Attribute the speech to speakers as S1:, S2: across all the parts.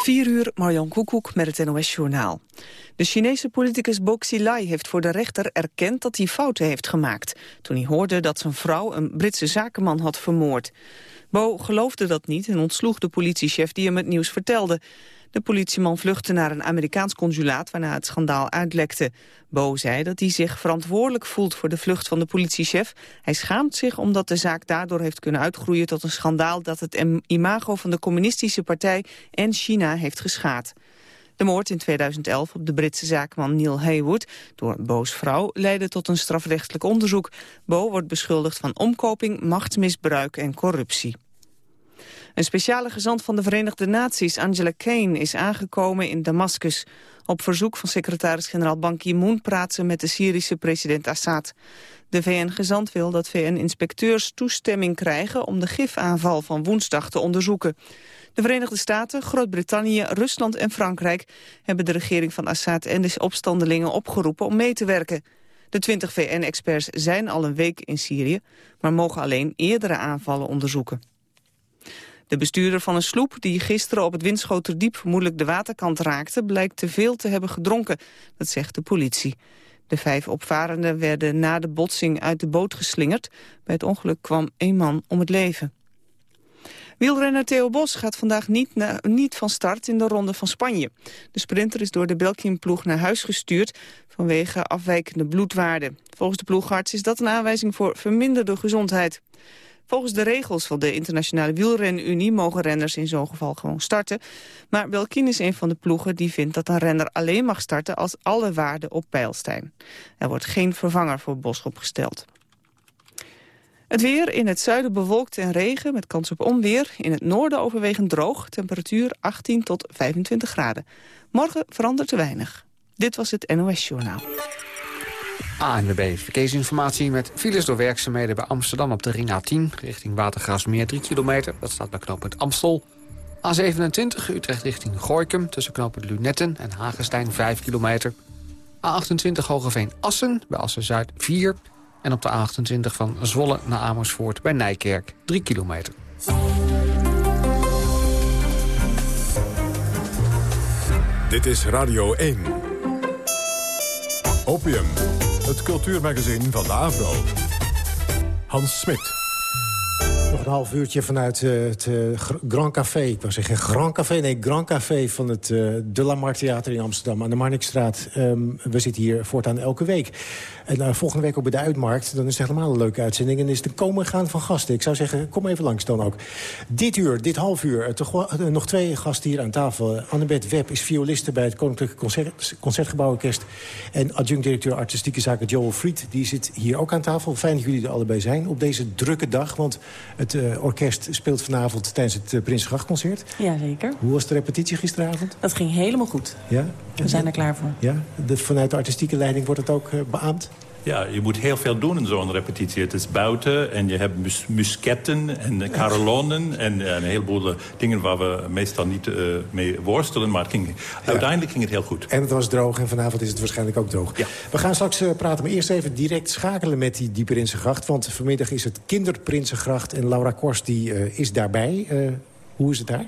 S1: 4 uur, Marjan Koekoek met het NOS-journaal. De Chinese politicus Bo Xilai heeft voor de rechter erkend dat hij fouten heeft gemaakt... toen hij hoorde dat zijn vrouw een Britse zakenman had vermoord. Bo geloofde dat niet en ontsloeg de politiechef die hem het nieuws vertelde. De politieman vluchtte naar een Amerikaans consulaat waarna het schandaal uitlekte. Bo zei dat hij zich verantwoordelijk voelt voor de vlucht van de politiechef. Hij schaamt zich omdat de zaak daardoor heeft kunnen uitgroeien tot een schandaal dat het imago van de communistische partij en China heeft geschaad. De moord in 2011 op de Britse zaakman Neil Haywood door Bo's vrouw leidde tot een strafrechtelijk onderzoek. Bo wordt beschuldigd van omkoping, machtsmisbruik en corruptie. Een speciale gezant van de Verenigde Naties, Angela Kane, is aangekomen in Damascus. Op verzoek van secretaris-generaal Ban Ki-moon praat ze met de Syrische president Assad. De VN-gezant wil dat VN-inspecteurs toestemming krijgen om de gifaanval van woensdag te onderzoeken. De Verenigde Staten, Groot-Brittannië, Rusland en Frankrijk hebben de regering van Assad en de opstandelingen opgeroepen om mee te werken. De 20 VN-experts zijn al een week in Syrië, maar mogen alleen eerdere aanvallen onderzoeken. De bestuurder van een sloep die gisteren op het Winschoterdiep vermoedelijk de waterkant raakte, blijkt te veel te hebben gedronken. Dat zegt de politie. De vijf opvarenden werden na de botsing uit de boot geslingerd. Bij het ongeluk kwam één man om het leven. Wielrenner Theo Bos gaat vandaag niet, niet van start in de Ronde van Spanje. De sprinter is door de Belkin-ploeg naar huis gestuurd vanwege afwijkende bloedwaarden. Volgens de ploegarts is dat een aanwijzing voor verminderde gezondheid. Volgens de regels van de Internationale Wielrenunie mogen renners in zo'n geval gewoon starten. Maar Belkin is een van de ploegen die vindt dat een renner alleen mag starten als alle waarden op peil staan. Er wordt geen vervanger voor Bos opgesteld. Het weer in het zuiden bewolkt en regen met kans op onweer. In het noorden overwegend droog, temperatuur 18 tot 25 graden. Morgen verandert er weinig. Dit was het NOS Journaal.
S2: ANWB Verkeersinformatie met files door werkzaamheden bij Amsterdam op de ring A10... richting Watergraafsmeer 3 kilometer, dat staat bij knooppunt Amstel. A27 Utrecht richting Gorkum tussen knooppunt Lunetten en Hagestein 5 kilometer. A28 Hogeveen Assen bij Assen-Zuid 4... en op de A28 van Zwolle naar Amersfoort bij Nijkerk 3 kilometer.
S3: Dit is Radio 1. Opium het cultuurmagazin van de Avro. Hans Smit.
S4: Nog een half uurtje vanuit uh, het uh, Grand Café. Ik wou zeggen Grand Café, nee, Grand Café van het uh, De La Mar Theater in Amsterdam aan de Marnixstraat. Um, we zitten hier voortaan elke week. En volgende week ook bij de Uitmarkt. Dan is het helemaal een leuke uitzending. En is de komen gaan van gasten. Ik zou zeggen, kom even langs dan ook. Dit uur, dit half uur, toch, nog twee gasten hier aan tafel. Annabeth Webb is violiste bij het Koninklijke Concert, Concertgebouworkest. En adjunct-directeur artistieke zaken Joel Fried. Die zit hier ook aan tafel. Fijn dat jullie er allebei zijn op deze drukke dag. Want het uh, orkest speelt vanavond tijdens het uh, Prinsgrachtconcert.
S5: Ja, zeker.
S4: Hoe was de repetitie gisteravond?
S5: Dat ging helemaal goed.
S4: Ja?
S5: We zijn er klaar voor.
S4: Ja? De, vanuit de artistieke leiding wordt het ook beaamd?
S6: Ja, je moet heel veel doen in zo'n repetitie. Het is buiten en je hebt mus musketten en carollonen... en een heleboel dingen waar we meestal niet uh, mee worstelen. Maar het ging, ja. uiteindelijk ging het heel goed.
S4: En het was droog en vanavond is het waarschijnlijk ook droog.
S6: Ja.
S4: We gaan straks uh, praten, maar eerst even direct schakelen met die, die Prinsengracht. Want vanmiddag is het Kinderprinsengracht en Laura Korst die, uh, is daarbij. hoe is het daar?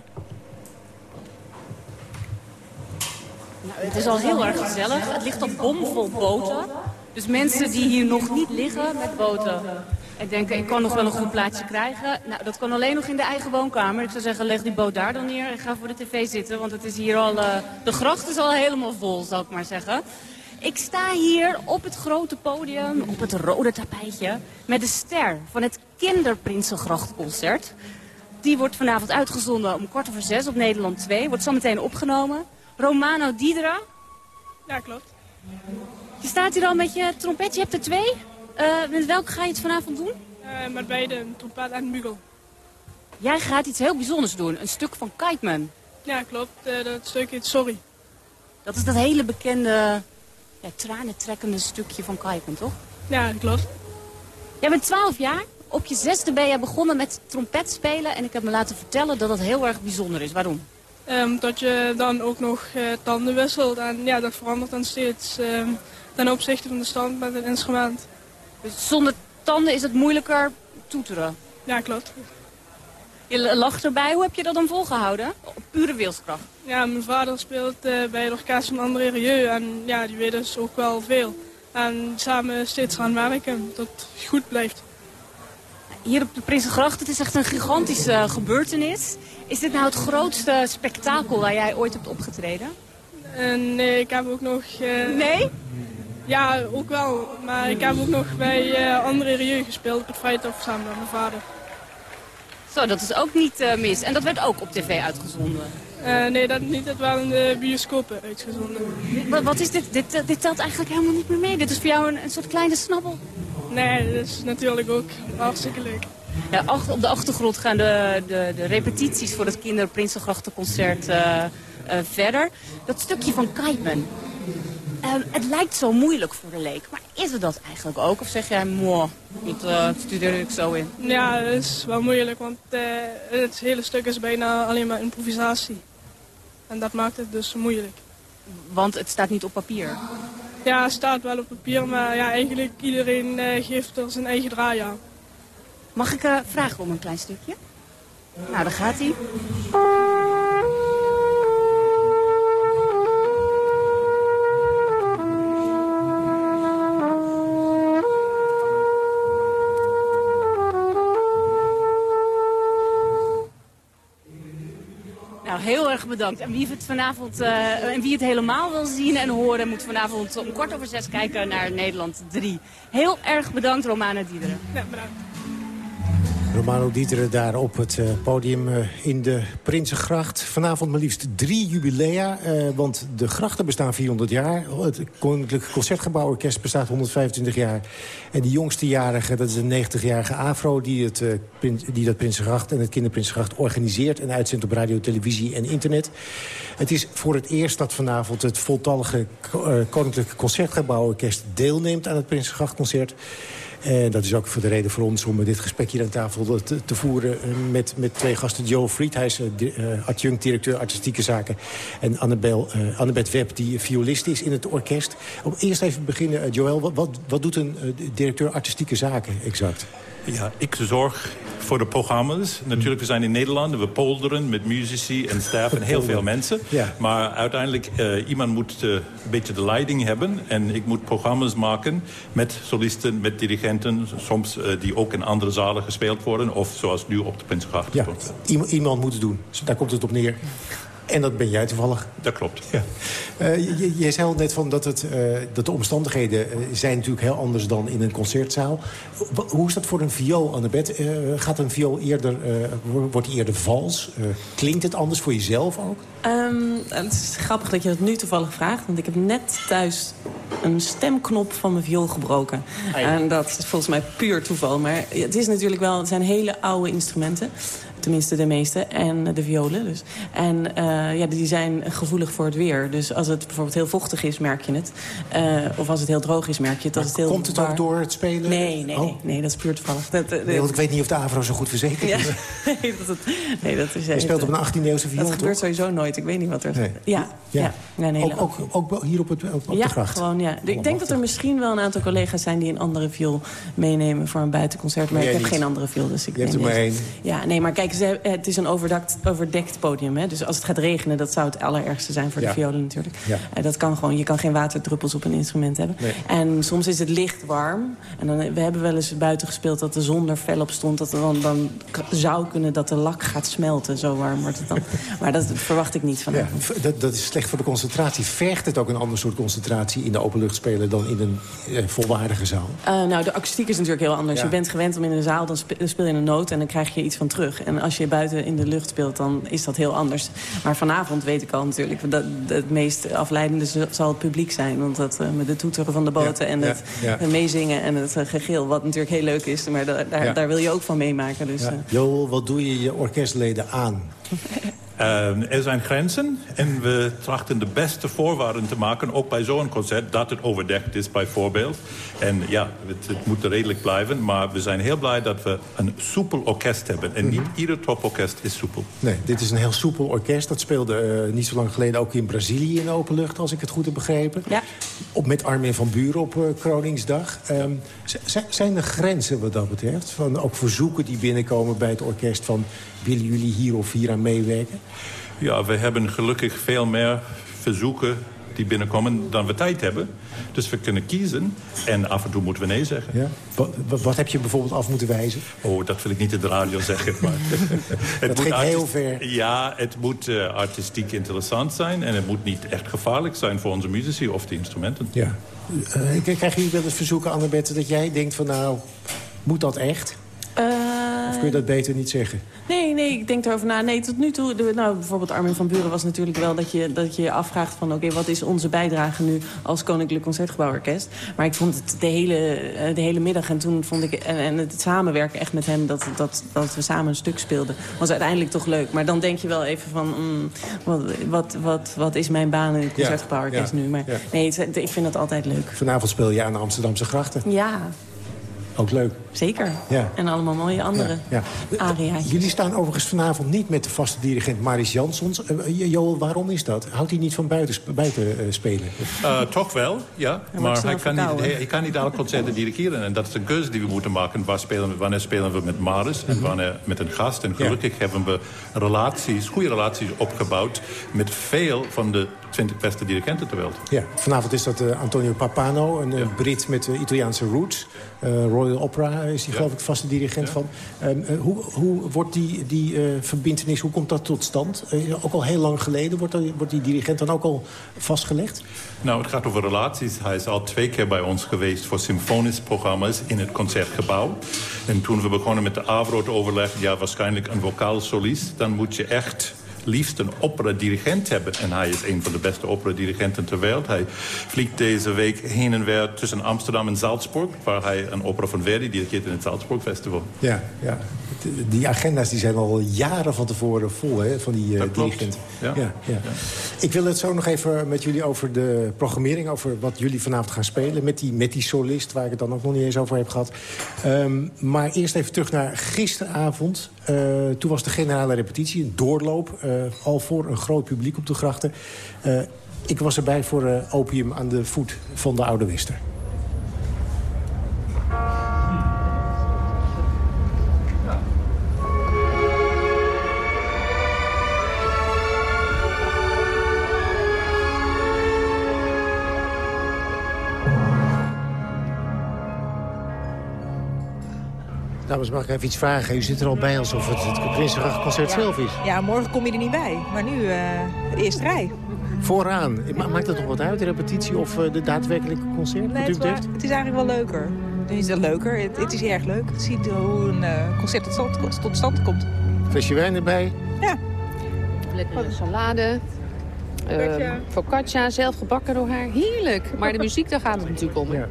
S7: Nou, het is al heel erg gezellig. Het ligt op bomvol boten. Dus mensen die hier nog niet liggen met boten en denken, ik kan nog wel een goed plaatsje krijgen. Nou, dat kan alleen nog in de eigen woonkamer. Ik zou zeggen, leg die boot daar dan neer en ga voor de tv zitten. Want het is hier al, uh, de gracht is al helemaal vol, zal ik maar zeggen. Ik sta hier op het grote podium, op het rode tapijtje... met de ster van het Kinderprinsengrachtconcert. Die wordt vanavond uitgezonden om kwart over zes op Nederland 2. Wordt zometeen opgenomen. Romano Diedra.
S8: Ja, klopt.
S7: Je staat hier al met je trompet, je hebt er twee. Uh, met welke ga je het vanavond doen?
S8: Uh, met beide, een trompet en een bugel.
S7: Jij gaat iets heel bijzonders doen, een stuk van Kiteman.
S8: Ja, klopt. Uh, dat stuk heet Sorry.
S7: Dat is dat hele bekende, ja, tranentrekkende stukje van Kiteman, toch?
S8: Ja, dat klopt.
S7: Jij bent 12 jaar. Op je zesde ben je begonnen met trompet spelen. En ik heb me laten vertellen dat dat heel erg bijzonder is. Waarom?
S8: Um, dat je dan ook nog tanden wisselt. En ja, dat verandert dan steeds. Um, ten opzichte van de stand met het instrument.
S7: Dus zonder tanden is het moeilijker toeteren?
S8: Ja, klopt.
S7: Je lacht erbij. Hoe heb je dat dan volgehouden? Op pure wilskracht.
S8: Ja, mijn vader speelt uh, bij het orkest van André Rieu en ja, die weet dus ook wel veel. En samen steeds gaan werken, dat het goed blijft.
S7: Hier op de Prinsengracht, het is echt een gigantische gebeurtenis. Is dit nou het grootste spektakel waar jij ooit hebt opgetreden?
S8: Uh, nee, ik heb ook nog...
S7: Nee?
S8: Ja, ook wel. Maar ik heb ook nog bij uh, André Rieu gespeeld op het Vrijthof samen met mijn vader.
S7: Zo, dat is ook niet uh, mis. En dat werd ook op tv uitgezonden?
S8: Uh, nee, dat niet. Dat waren de bioscopen uitgezonden.
S7: Wat, wat is dit? Dit, dit telt eigenlijk helemaal niet meer mee. Dit is voor jou een, een soort kleine snabbel.
S8: Nee, dat is natuurlijk ook hartstikke leuk.
S7: Ja, op de achtergrond gaan de, de, de repetities voor het Kinderprinsengrachtenconcert uh, verder. Dat stukje van Kaipen, Um, het lijkt zo moeilijk voor de leek, maar is het dat eigenlijk ook? Of zeg jij, moh, dat uh, studeer ik zo in?
S8: Ja, het is wel moeilijk, want uh, het hele stuk is bijna alleen maar improvisatie. En dat maakt het dus moeilijk.
S7: Want het staat niet op papier?
S8: Ja, het staat wel op papier, maar ja, eigenlijk iedereen uh, geeft er zijn eigen draai aan.
S7: Mag ik vragen om een klein stukje? Nou, daar gaat hij. Bedankt. En wie het vanavond uh, en wie het helemaal wil zien en horen, moet vanavond om kwart over zes kijken naar Nederland 3. Heel erg bedankt, Romana Diederen.
S8: Ja, bedankt.
S4: Romano Dieteren daar op het uh, podium uh, in de Prinsengracht. Vanavond maar liefst drie jubilea, uh, want de grachten bestaan 400 jaar. Het Koninklijk Concertgebouworkest bestaat 125 jaar. En die jongste jarige, dat is een 90-jarige afro... Die, het, die dat Prinsengracht en het Kinderprinsengracht organiseert... en uitzendt op radio, televisie en internet. Het is voor het eerst dat vanavond het voltallige Koninklijk Concertgebouworkest... deelneemt aan het Prinsengrachtconcert. En dat is ook voor de reden voor ons om dit gesprek hier aan tafel te, te voeren... met, met twee gasten. Joe Fried, hij is uh, adjunct-directeur artistieke zaken. En Annabel, Annabeth Webb, die violist is in het orkest. Om eerst even beginnen, Joël, wat, wat, wat doet een directeur artistieke zaken exact?
S6: Ja, ik zorg voor de programma's. Natuurlijk, we zijn in Nederland, we polderen met muzici en staf en heel veel mensen.
S4: Ja.
S6: Maar uiteindelijk, uh, iemand moet uh, een beetje de leiding hebben. En ik moet programma's maken met solisten, met dirigenten. Soms uh, die ook in andere zalen gespeeld worden. Of zoals nu op de Prinsengracht.
S4: Ja, iemand moet het doen. Daar komt het op neer. En dat ben jij toevallig.
S6: Dat klopt.
S4: Ja. Uh, je, je zei al net van dat, het, uh, dat de omstandigheden uh, zijn natuurlijk heel anders dan in een concertzaal. Hoe is dat voor een viool, Annabeth? Uh, gaat een viool eerder, wordt die eerder vals? klinkt het anders voor jezelf ook?
S5: Um, het is grappig dat je dat nu toevallig vraagt. Want ik heb net thuis een stemknop van mijn viool gebroken. En dat is volgens mij puur toeval. Maar het is natuurlijk wel, het zijn hele oude instrumenten. Tenminste de meeste. En de violen dus. En uh, ja, die zijn gevoelig voor het weer. Dus als het bijvoorbeeld heel vochtig is, merk je het. Uh, of als het heel droog is, merk je het. Dat het heel
S4: komt het ook door het spelen?
S5: Nee, nee,
S4: oh.
S5: nee, nee, dat is puur toevallig. Dat, dat,
S4: nee, want ik weet niet of de AVRO zo goed verzekerd
S5: ja.
S4: is.
S5: nee, dat, nee, dat is...
S4: Je speelt op een 18e-eeuwse viool,
S5: Dat gebeurt
S4: toch?
S5: sowieso nooit. Ik weet niet wat er...
S4: Nee.
S5: Ja, ja. ja.
S4: ook, ook, ook, hier op, het, op, op
S5: ja,
S4: de gracht?
S5: gewoon, ja. Ik denk dat er misschien wel een aantal collega's zijn... die een andere viool meenemen voor een buitenconcert. Maar ik heb
S4: niet.
S5: geen andere viool, dus ik
S4: Je hebt er maar één.
S5: Ja, nee, maar kijk, ze, het is een overdekt, overdekt podium. Hè? Dus als het gaat regenen, dat zou het allerergste zijn voor
S4: Ja.
S5: de violen natuurlijk.
S4: Ja.
S5: Eh, dat kan gewoon, je kan geen waterdruppels op een instrument hebben.
S4: Nee.
S5: En soms is het licht warm. En dan, we hebben wel eens buiten gespeeld dat de zon er fel op stond. Dat er dan, dan zou kunnen dat de lak gaat smelten. Zo warm wordt het dan. maar dat verwacht ik niet van
S4: Ja, dat, dat is slecht voor de concentratie. Vergt het ook een ander soort concentratie in de openlucht spelen... dan in een eh, volwaardige zaal?
S5: Eh, nou, de akoestiek is natuurlijk heel anders. Je bent gewend om in een zaal, dan speel je een noot... en dan krijg je iets van terug. En als je buiten in de lucht speelt, dan is dat heel anders. Maar vanavond weet ik al natuurlijk... dat het meest afleidende zal het publiek zijn. Want dat eh, met de toeteren van de boten
S4: Ja,
S5: en het
S4: ja.
S5: meezingen en het eh, gegil... wat natuurlijk heel leuk is, maar da- daar,
S4: Ja.
S5: daar wil je ook van meemaken. Dus,
S4: Ja.
S5: eh,
S4: Joel, wat doe je je orkestleden aan?
S6: Uh, er zijn grenzen en we trachten de beste voorwaarden te maken... ook bij zo'n concert, dat het overdekt is bijvoorbeeld. En ja, het, het, moet redelijk blijven. Maar we zijn heel blij dat we een soepel orkest hebben. En niet mm -hmm. ieder toporkest is soepel.
S4: Nee, dit is een heel soepel orkest. Dat speelde uh, niet zo lang geleden ook in Brazilië in open lucht... als ik het goed heb begrepen.
S5: Ja.
S4: Op, met Armin van Buren op uh, Kroningsdag. Um, zijn er grenzen wat dat betreft? Van ook verzoeken die binnenkomen bij het orkest... van willen jullie hier of hier aan meewerken?
S6: Ja, we hebben gelukkig veel meer verzoeken die binnenkomen dan we tijd hebben. Dus we kunnen kiezen en af en toe moeten we nee zeggen.
S4: Ja? Wat, wat, heb je bijvoorbeeld af moeten wijzen?
S6: Oh, dat wil ik niet in de radio zeggen. Maar
S4: het dat ging heel ver.
S6: Ja, het moet uh, artistiek interessant zijn... en het moet niet echt gevaarlijk zijn voor onze muzici of de instrumenten.
S4: Ja. Uh, krijg je wel eens verzoeken, Annabette, dat jij denkt van... nou, moet dat echt?
S5: Uh,
S4: of kun je dat beter niet zeggen?
S5: Nee, nee, ik denk erover na. Nee, tot nu toe, de, nou, bijvoorbeeld Armin van Buren was natuurlijk wel dat je dat je afvraagt van... oké, okay, wat is onze bijdrage nu als Koninklijk Concertgebouworkest? Maar ik vond het de hele, de hele middag en toen vond ik... en, en het samenwerken echt met hem, dat, dat, dat we samen een stuk speelden... was uiteindelijk toch leuk. Maar dan denk je wel even van, mm, wat, wat, wat, wat is mijn baan in het Concertgebouworkest
S4: ja, ja,
S5: nu? Maar
S4: ja.
S5: nee, het, ik vind dat altijd leuk.
S4: Vanavond speel je aan de Amsterdamse grachten.
S5: Ja,
S4: ook leuk.
S5: Zeker.
S4: Ja.
S5: En allemaal mooie andere
S4: ja, ja.
S5: aria's.
S4: Jullie staan overigens vanavond niet met de vaste dirigent Maris Jansons. Uh, Joel, waarom is dat? Houdt hij niet van buiten, buiten uh, spelen?
S6: Uh, toch wel, ja.
S5: Hij
S6: maar hij kan, niet, hij, hij kan niet alle concerten dirigeren. En dat is een keuze die we moeten maken. Waar spelen we, wanneer spelen we met Maris en wanneer met een gast. En gelukkig hebben we relaties, goede relaties opgebouwd... met veel van de 20 beste dirigenten ter wereld.
S4: Ja, vanavond is dat uh, Antonio Papano, een ja. Brit met uh, Italiaanse roots. Uh, Royal Opera is hij ja. geloof ik vast de dirigent ja. van. Um, hoe, hoe wordt die, die verbindenis, hoe komt dat tot stand? ook al heel lang geleden, wordt, er, wordt die dirigent dan ook al vastgelegd?
S6: Nou, het gaat over relaties. Hij is al twee keer bij ons geweest voor symfonische programma's in het Concertgebouw. En toen we begonnen met de AVRO te overleggen, ja, waarschijnlijk een vocaal solist, dan moet je echt liefst een opera-dirigent hebben. En hij is een van de beste opera-dirigenten ter wereld. Hij vliegt deze week heen en weer tussen Amsterdam en Salzburg... waar hij een opera van Verdi dirigeert in het Salzburg Festival.
S4: Ja, ja. Die agenda's die zijn al jaren van tevoren vol hè, van die uh, dirigenten.
S6: Ja.
S4: Ja, ja. Ik wil het zo nog even met jullie over de programmering... over wat jullie vanavond gaan spelen met die, met die solist... waar ik het dan ook nog niet eens over heb gehad. Um, maar eerst even terug naar gisteravond. Uh, toen was de generale repetitie, een doorloop... Uh, al voor een groot publiek op de grachten. Uh, ik was erbij voor opium aan de voet van de Oude Wester. Dames, mag ik even iets vragen? U zit er al bij alsof het het Prinsengrachtconcert
S9: ja.
S4: zelf is.
S9: Ja, morgen kom je er niet bij. Maar nu uh, de eerste rij.
S4: Vooraan. Maakt dat nog wat uit, de repetitie of uh, de daadwerkelijke concert?
S9: Nee, het, waar, het, is eigenlijk wel leuker. Nu is het leuker. Het, het, is erg leuk. Het ziet hoe een uh, concert tot stand, tot stand komt.
S4: Flesje wijn erbij?
S9: Ja.
S10: Lekkere salade. Uh, focaccia, zelf gebakken door haar. Heerlijk. Maar de muziek, daar gaat het natuurlijk om.
S4: Ja.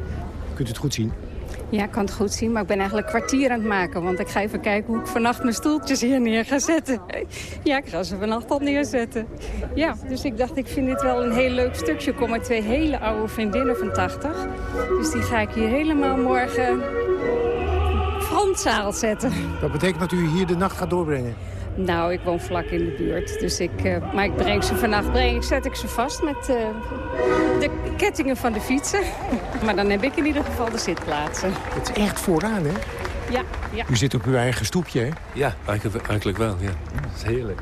S4: Kunt u het goed zien?
S11: Ja, ik kan het goed zien, maar ik ben eigenlijk kwartier aan het maken. Want ik ga even kijken hoe ik vannacht mijn stoeltjes hier neer ga zetten. Ja, ik ga ze vannacht al neerzetten. Ja, dus ik dacht, ik vind dit wel een heel leuk stukje. Ik kom met twee hele oude vriendinnen van 80. Dus die ga ik hier helemaal morgen frontzaal zetten.
S4: Dat betekent dat u hier de nacht gaat doorbrengen?
S11: Nou, ik woon vlak in de buurt. Dus ik, uh, maar ik breng ze vannacht breng, zet ik ze vast met uh, de kettingen van de fietsen. maar dan heb ik in ieder geval de zitplaatsen.
S4: Het is echt vooraan, hè?
S11: Ja, ja.
S4: U zit op uw eigen stoepje, hè?
S12: Ja, eigenlijk, eigenlijk wel. Ja. Dat is heerlijk.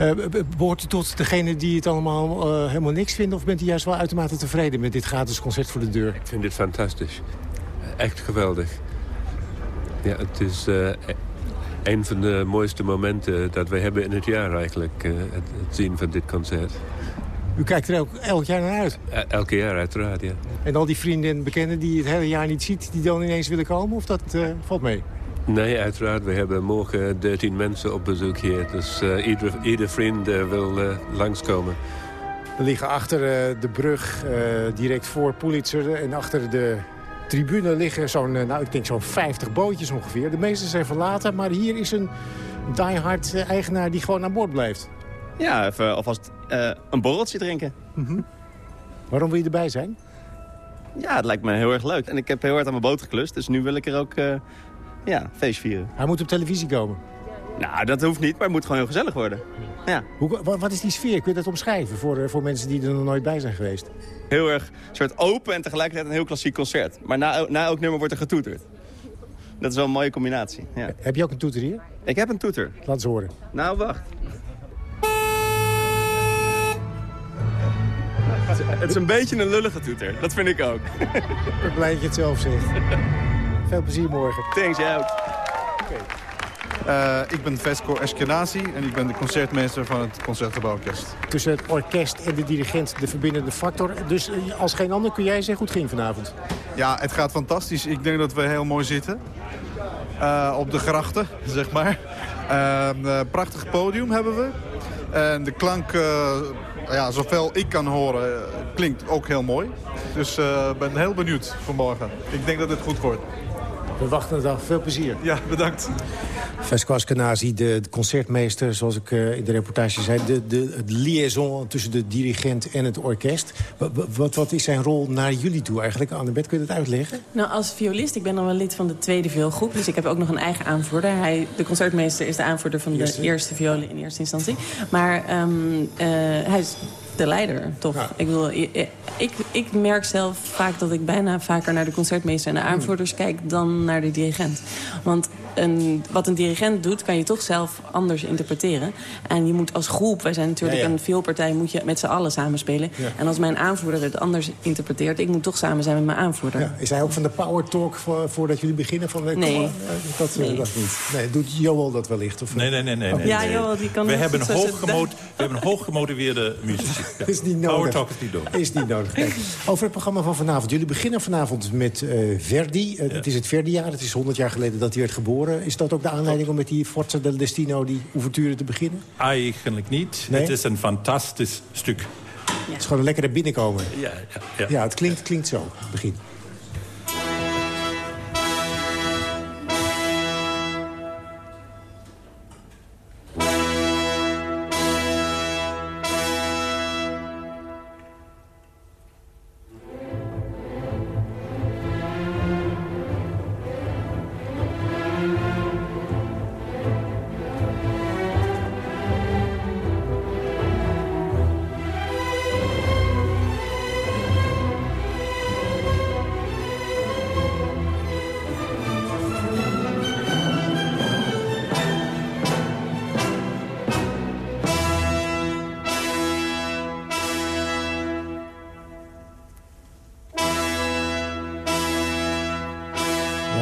S4: Uh, behoort u tot degene die het allemaal uh, helemaal niks vinden... of bent u juist wel uitermate tevreden met dit gratis concert voor de deur?
S12: Ik vind dit fantastisch. Echt geweldig. Ja, het is uh, een van de mooiste momenten dat we hebben in het jaar eigenlijk. Uh, het, het, zien van dit concert.
S4: U kijkt er elk, elk jaar naar uit?
S12: Uh, elke jaar uiteraard, ja.
S4: En al die vrienden en bekenden die het hele jaar niet ziet... die dan ineens willen komen? Of dat uh, valt mee?
S12: Nee, uiteraard. We hebben morgen 13 mensen op bezoek hier. Dus uh, ieder, ieder vriend wil uh, langskomen.
S4: We liggen achter uh, de brug, direct voor Pulitzer. En achter de tribune liggen zo'n, nou, ik denk zo'n 50 bootjes ongeveer. De meeste zijn verlaten, maar hier is een diehard eigenaar die gewoon aan boord blijft.
S13: Ja, even alvast uh, een borreltje drinken.
S4: Mhm. Waarom wil je erbij zijn?
S13: Ja, het lijkt me heel erg leuk. En ik heb heel hard aan mijn boot geklust, dus nu wil ik er ook uh, ja, feest vieren.
S4: Hij moet op televisie komen?
S13: Nou, dat hoeft niet, maar het moet gewoon heel gezellig worden. Ja.
S4: Hoe, wat is die sfeer? Kun je dat omschrijven voor, voor mensen die er nog nooit bij zijn geweest?
S13: Heel erg soort open en tegelijkertijd een heel klassiek concert. Maar na, na elk nummer wordt er getoeterd. Dat is wel een mooie combinatie. Ja.
S4: Heb je ook een toeter hier?
S13: Ik heb een toeter.
S4: Laat eens horen.
S13: Nou, wacht. Het is een beetje een lullige toeter. Dat vind ik ook.
S4: Ik ben blij dat je het zelf zegt. Veel plezier morgen.
S13: Thanks, jij ook.
S14: Uh, ik ben Vesco Eskenazi en ik ben de concertmeester van het Concertgebouworkest.
S4: Tussen het orkest en de dirigent de verbindende factor. Dus eh, als geen ander kun jij zeggen hoe het ging vanavond?
S14: Ja, het gaat fantastisch. Ik denk dat we heel mooi zitten. Uh, op de grachten, zeg maar. Uh, prachtig podium hebben we. En de klank, ja, zoveel ik kan horen, klinkt ook heel mooi. Dus ik ben heel benieuwd voor morgen. Ik denk dat het goed wordt.
S4: We wachten het af. Veel plezier.
S14: Ja, bedankt.
S4: Vesco Askenazi, de, concertmeester, zoals ik uh, in de reportage zei... De, de, het liaison tussen de dirigent en het orkest. Wat, wat, wat is zijn rol naar jullie toe eigenlijk? Annabeth, kun je dat uitleggen?
S5: Nou, als violist, ik ben dan wel lid van de tweede vioolgroep... dus ik heb ook nog een eigen aanvoerder. Hij, de concertmeester is de aanvoerder van de eerste, violen in eerste instantie. Maar um, uh, hij is de leider, toch? Ik, bedoel, ik, ik merk zelf vaak dat ik bijna vaker naar de concertmeester en de hmm. aanvoerders kijk dan naar de dirigent. Want een, wat een dirigent doet, kan je toch zelf anders interpreteren. En je moet als groep, wij zijn natuurlijk een veelpartij, moet je met z'n allen samenspelen. En als mijn aanvoerder het anders interpreteert, ik moet toch samen zijn met mijn aanvoerder.
S4: Is hij ook van de power talk voor, voordat jullie beginnen? Van,
S5: nee.
S4: Eh, dat, nee. dat niet. Nee, doet Joel dat wellicht? Of,
S6: nee, nee, nee. nee, nee
S5: ja, Joel, die kan
S6: we, hebben hoog we hebben een hooggemotiveerde muzici.
S4: Ja. is niet nodig.
S6: Power talk is niet nodig.
S4: Is niet nodig. Over het programma van vanavond. Jullie beginnen vanavond met uh, Verdi. Uh, Het is het Verdi-jaar. Het is 100 jaar geleden dat hij werd geboren. Is dat ook de aanleiding om met die Forza del Destino, die ouverture te beginnen?
S6: Eigenlijk niet. Nee? Het is een fantastisch stuk.
S4: Ja. Het is gewoon een lekkere binnenkomen.
S6: Ja, ja, ja.
S4: ja het klinkt, klinkt zo, begin.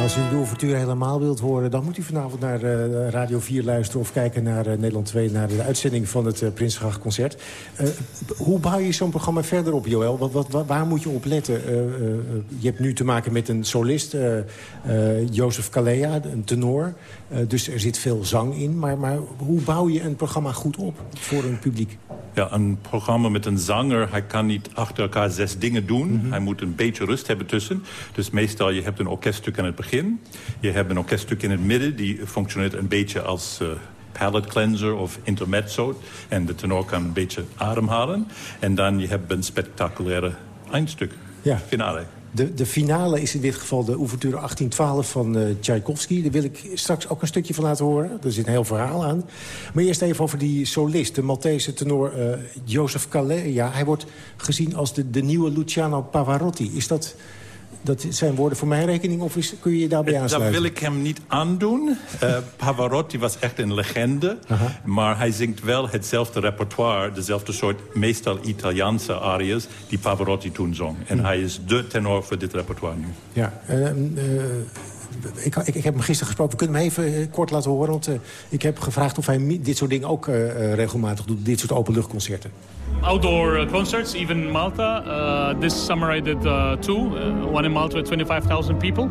S4: Helemaal wilt horen... dan moet u vanavond naar uh, Radio 4 luisteren... of kijken naar uh, Nederland 2, naar de uitzending van het uh, Prinsgracht Concert. hoe bouw je zo'n programma verder op, Joël? Wat, wat, waar moet je op letten? je hebt nu te maken met een solist, Jozef Kalea, een tenor. dus er zit veel zang in. Maar, maar hoe bouw je een programma goed op voor een publiek?
S6: Ja, een programma met een zanger, hij kan niet achter elkaar zes dingen doen. Mm -hmm. Hij moet een beetje rust hebben tussen. Dus meestal, je hebt een orkeststuk aan het begin. Je hebt een orkeststuk in het midden, die functioneert een beetje als... Uh, palate cleanser of intermezzo. En de tenor kan een beetje ademhalen. En dan je hebt een spectaculaire eindstuk,
S4: ja.
S6: finale.
S4: De, de finale is in dit geval de ouverture 1812 van uh, Tchaikovsky. Daar wil ik straks ook een stukje van laten horen. Er zit een heel verhaal aan. Maar eerst even over die solist, de Maltese tenor uh, Joseph Calais. Ja, hij wordt gezien als de, de nieuwe Luciano Pavarotti. Is dat dat zijn woorden voor mijn rekening of is, kun je je daarbij aansluiten?
S6: Dat wil ik hem niet aandoen. Uh, Pavarotti was echt een legende. Maar hij zingt wel hetzelfde repertoire. Dezelfde soort, meestal Italiaanse arias... die Pavarotti toen zong. En hm. hij is de tenor voor dit repertoire nu.
S4: Ja, uh, uh, ik, ik, ik, heb hem gisteren gesproken. We kunnen hem even kort laten horen. Want ik heb gevraagd of hij dit soort dingen ook regelmatig doet. Dit soort openluchtconcerten.
S15: outdoor concerts, even Malta. This summer I did uh, two, one in Malta with 25,000 people.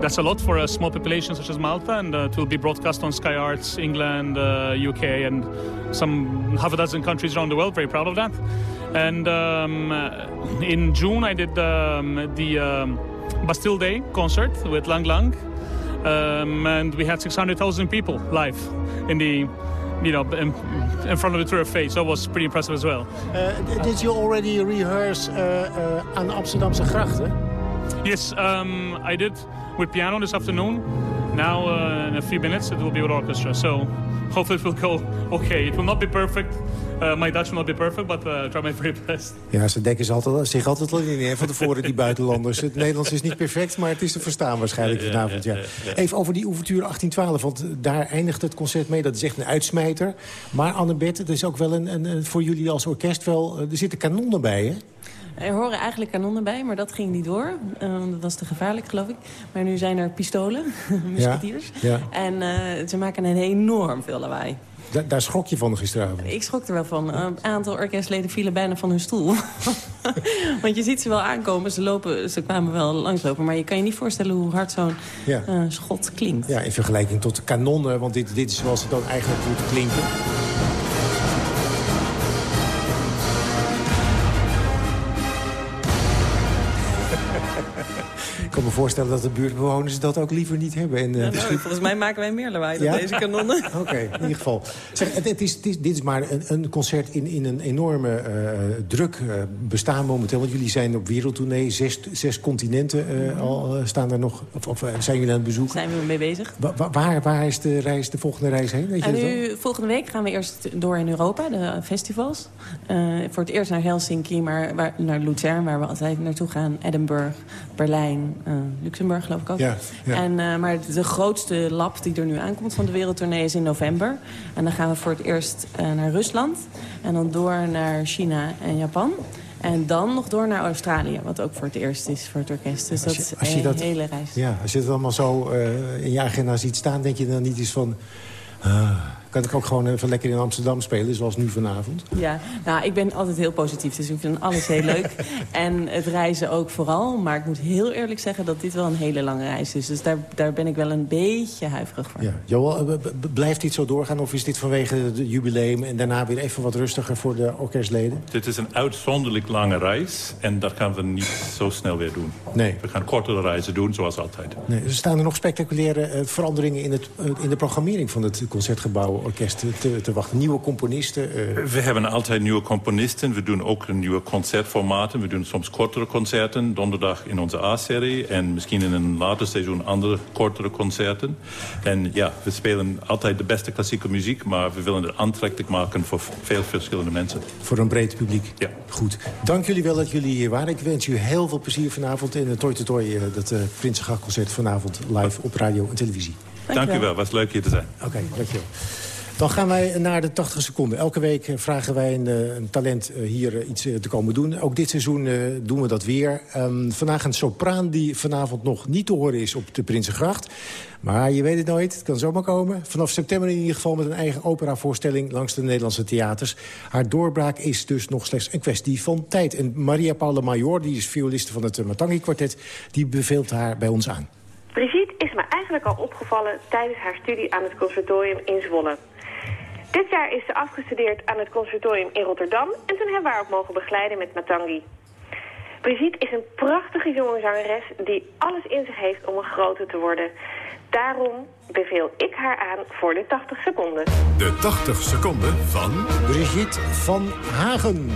S15: That's a lot for a small population such as Malta, and it will be broadcast on Sky Arts, England, UK, and some half a dozen countries around the world. Very proud of that. And um, in June I did um, the um, Bastille Day concert with Lang Lang, um, and we had 600,000 people live in the you know, in, in front of the tour of fate. So that was pretty impressive as well.
S4: Uh, did you already rehearse uh, uh, aan de Amsterdamse grachten?
S15: Yes, um, I did with piano this afternoon. Now, uh, in a few minutes, it will be with orchestra. So hopefully it will go okay. It will not be perfect. Uh, my Dutch will not be perfect, but uh, try my very best.
S4: Ja, ze denken altijd, zich altijd al in hè, van tevoren, die buitenlanders. Het Nederlands is niet perfect, maar het is te verstaan waarschijnlijk vanavond. Ja. Even over die ouverture 1812, want daar eindigt het concert mee. Dat is echt een uitsmijter. Maar Annabeth, het is ook wel een, een, voor jullie als orkest wel... Er zitten kanonnen bij, hè?
S5: Er horen eigenlijk kanonnen bij, maar dat ging niet door. Uh, dat was te gevaarlijk, geloof ik. Maar nu zijn er pistolen, musketiers. Ja, ja. En uh, ze maken een enorm veel lawaai.
S4: Da daar schrok je van gisteravond?
S5: Ik schrok er wel van. Een aantal orkestleden vielen bijna van hun stoel. Want je ziet ze wel aankomen. Ze, lopen, ze kwamen wel langslopen. Maar je kan je niet voorstellen hoe hard zo'n ja. uh, schot klinkt.
S4: Ja, in vergelijking tot de kanonnen. Want dit, dit is zoals het dan eigenlijk moet klinken. Voorstellen dat de buurtbewoners dat ook liever niet hebben. En, uh,
S5: ja, nou, volgens mij maken wij meer lawaai dan ja? deze kanonnen.
S4: Oké, okay, in ieder geval. Zeg, het, het is, het is, dit is maar een, een concert in, in een enorme uh, druk uh, bestaan momenteel. Want jullie zijn op wereldtournee. Zes, zes continenten al staan er nog. Of, of, zijn jullie aan het bezoeken?
S5: Zijn we mee bezig.
S4: Wa waar, waar is de, reis, de volgende reis heen?
S5: Weet je en nu, volgende week gaan we eerst door in Europa, de festivals. voor het eerst naar Helsinki, maar waar, naar Luzern, waar we altijd naartoe gaan. Edinburgh, Berlijn, uh, Luxemburg geloof ik ook.
S4: Ja, ja.
S5: En, uh, maar de grootste lab die er nu aankomt van de wereldtournee is in november. En dan gaan we voor het eerst uh, naar Rusland. En dan door naar China en Japan. En dan nog door naar Australië, wat ook voor het eerst is voor het orkest. Dus dat is een dat, hele reis.
S4: Ja, als je het allemaal zo in je agenda ziet staan, denk je dan niet eens van kan ik ook gewoon even lekker in Amsterdam spelen, zoals nu vanavond?
S5: Ja, nou, ik ben altijd heel positief, dus ik vind alles heel leuk. en het reizen ook vooral. Maar ik moet heel eerlijk zeggen dat dit wel een hele lange reis is. Dus daar, daar ben ik wel een beetje huiverig voor.
S4: Ja. Joel, eh, blijft dit zo doorgaan of is dit vanwege het jubileum... en daarna weer even wat rustiger voor de orkestleden?
S6: Dit is een uitzonderlijk lange reis en dat gaan we niet zo snel weer doen.
S4: Nee.
S6: We gaan kortere reizen doen, zoals altijd.
S4: Nee, er staan er nog spectaculaire uh, veranderingen in, het, uh, in de programmering van het Concertgebouw orkest te, te wachten? Nieuwe componisten? Uh...
S6: We hebben altijd nieuwe componisten. We doen ook nieuwe concertformaten. We doen soms kortere concerten. Donderdag in onze A-serie. En misschien in een later seizoen andere kortere concerten. En ja, we spelen altijd de beste klassieke muziek. Maar we willen het aantrekkelijk maken voor veel verschillende mensen.
S4: Voor een breed publiek?
S6: Ja.
S4: Goed. Dank jullie wel dat jullie hier waren. Ik wens u heel veel plezier vanavond in het Toy to Toy. Dat uh, Prinsengrachtconcert vanavond live op radio en televisie.
S6: Dank, Dank u wel. Was leuk hier te zijn.
S4: Oké, okay, dankjewel. Dan gaan wij naar de 80 seconden. Elke week vragen wij een, een talent hier iets te komen doen. Ook dit seizoen doen we dat weer. Um, vandaag een sopraan die vanavond nog niet te horen is op de Prinsengracht. Maar je weet het nooit, het kan zomaar komen. Vanaf september in ieder geval met een eigen operavoorstelling langs de Nederlandse theaters. Haar doorbraak is dus nog slechts een kwestie van tijd. En Maria Paula Major, die is violiste van het Matangi-kwartet... die beveelt haar bij ons aan.
S16: Brigitte is me eigenlijk al opgevallen tijdens haar studie aan het conservatorium in Zwolle. Dit jaar is ze afgestudeerd aan het conservatorium in Rotterdam... en toen hebben we haar ook mogen begeleiden met Matangi. Brigitte is een prachtige jonge zangeres die alles in zich heeft om een grote te worden. Daarom beveel ik haar aan voor de 80 seconden.
S3: De 80 seconden van...
S4: Brigitte van Hagen.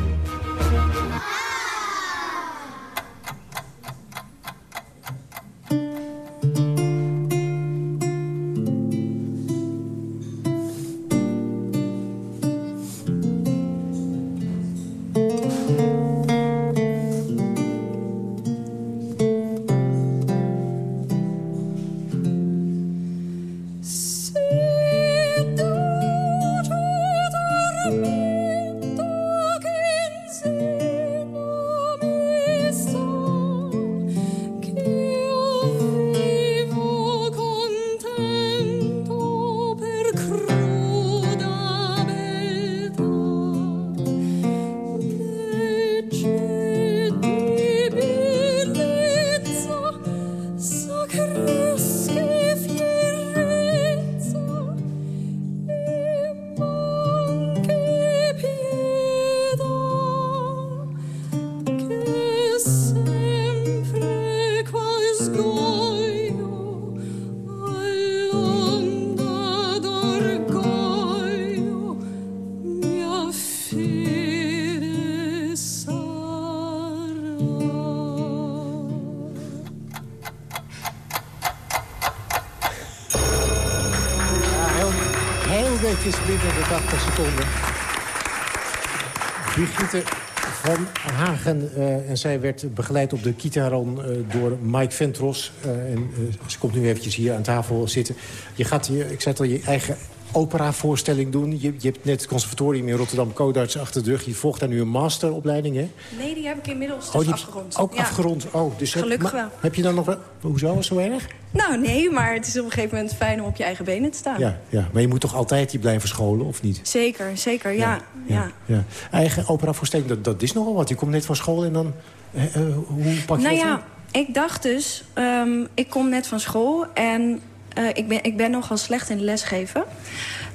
S4: Uh, en zij werd begeleid op de kitaron uh, door Mike Ventros. Uh, en ze komt nu eventjes hier aan tafel zitten. Je gaat, je, ik zei het al, je eigen operavoorstelling doen. Je, je hebt net het conservatorium in Rotterdam Codarts achter de rug. Je volgt daar nu een masteropleiding, hè?
S17: Nee, die heb ik inmiddels
S4: oh,
S17: dus
S4: die
S17: afgerond.
S4: Ook
S17: ja.
S4: afgerond? Oh, dus
S17: Gelukkig
S4: heb,
S17: wel.
S4: Heb je dan nog wel... Hoezo, was zo erg?
S17: Nou, nee, maar het is op een gegeven moment fijn om op je eigen benen te staan.
S4: Ja, ja. maar je moet toch altijd die blijven scholen, of niet?
S17: Zeker, zeker, ja. ja,
S4: ja. Eigen operavoorstelling, dat, dat is nogal wat. Je komt net van school en dan... Uh, hoe pak je
S17: nou
S4: dat
S17: ja, ik dacht dus... Um, ik kom net van school en uh, ik, ben, ik ben nogal slecht in lesgeven.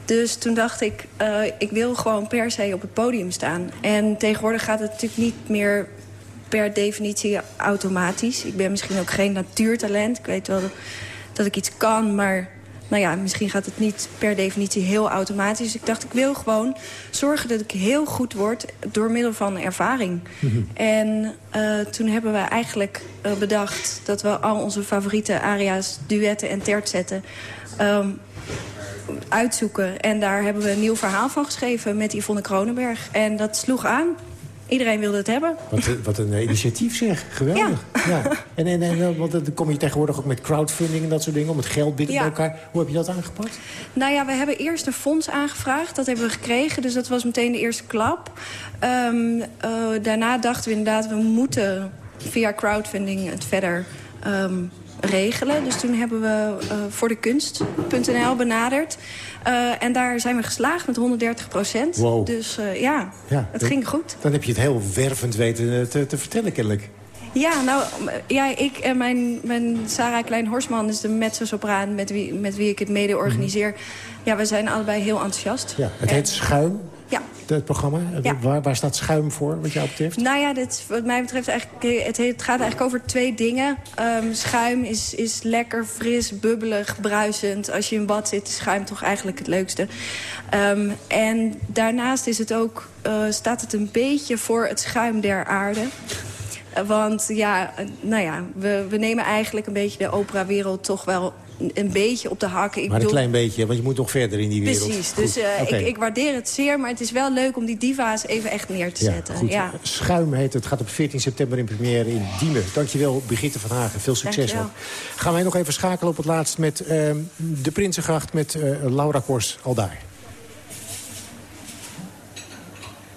S17: Dus toen dacht ik, uh, ik wil gewoon per se op het podium staan. En tegenwoordig gaat het natuurlijk niet meer per definitie automatisch. Ik ben misschien ook geen natuurtalent. Ik weet wel dat ik iets kan, maar nou ja, misschien gaat het niet per definitie heel automatisch. Ik dacht, ik wil gewoon zorgen dat ik heel goed word door middel van ervaring. Mm -hmm. En uh, toen hebben we eigenlijk uh, bedacht dat we al onze favoriete aria's, duetten en tertzetten... Um, uitzoeken. En daar hebben we een nieuw verhaal van geschreven met Yvonne Kronenberg. En dat sloeg aan. Iedereen wilde het hebben.
S4: Wat, wat een initiatief zeg. Geweldig. Ja. ja. En, en, en want dan kom je tegenwoordig ook met crowdfunding en dat soort dingen... om het geld binnen
S17: Ja.
S4: bij elkaar. Hoe heb je dat aangepakt?
S17: Nou ja, we hebben eerst een fonds aangevraagd. Dat hebben we gekregen, dus dat was meteen de eerste klap. Um, uh, daarna dachten we inderdaad, we moeten via crowdfunding het verder um, regelen. Dus toen hebben we uh, voor de kunst.nl benaderd. Uh, en daar zijn we geslaagd met 130 procent.
S4: Wow.
S17: Dus uh, ja,
S4: Ja,
S17: het
S4: dat-
S17: ging goed.
S4: Dan heb je het heel wervend weten eh, te, te vertellen kennelijk.
S17: Ja, nou, ja, ik en mijn, mijn Sarah Klein-Horsman is de mezzo-sopraan... Met wie, met wie ik het mede organiseer. Ja, we zijn allebei heel enthousiast.
S4: Ja, het
S17: En-
S4: heet Schuim,
S17: Ja.
S4: het programma.
S17: Ja.
S4: Waar, waar staat Schuim voor, wat jou betreft?
S17: Nou ja, dit, wat mij betreft eigenlijk, eh, het, het gaat eigenlijk over twee dingen. Ehm, schuim is, is lekker, fris, bubbelig, bruisend. Als je in bad zit, is schuim toch eigenlijk het leukste. Ehm, en daarnaast is het ook, eh, staat het een beetje voor het schuim der aarde. Eh, Want ja, nou ja, we, we nemen eigenlijk een beetje de operawereld toch wel een- beetje op de hakken. Ik
S4: maar een
S17: bedoel-
S4: klein beetje, want je moet nog verder in die wereld.
S17: Precies,
S4: Goed,
S17: dus eh, ik, ik waardeer het zeer, maar het is wel leuk om die diva's even echt neer te
S4: Ja,
S17: zetten.
S4: goed.
S17: Ja.
S4: Schuim heet het. gaat op 14 september in première in Diemen. Dankjewel, Brigitte van Hagen. Veel succes nog. Gaan wij nog even schakelen op het laatst met ehm, de Prinsengracht... met eh, Laura Kors al daar.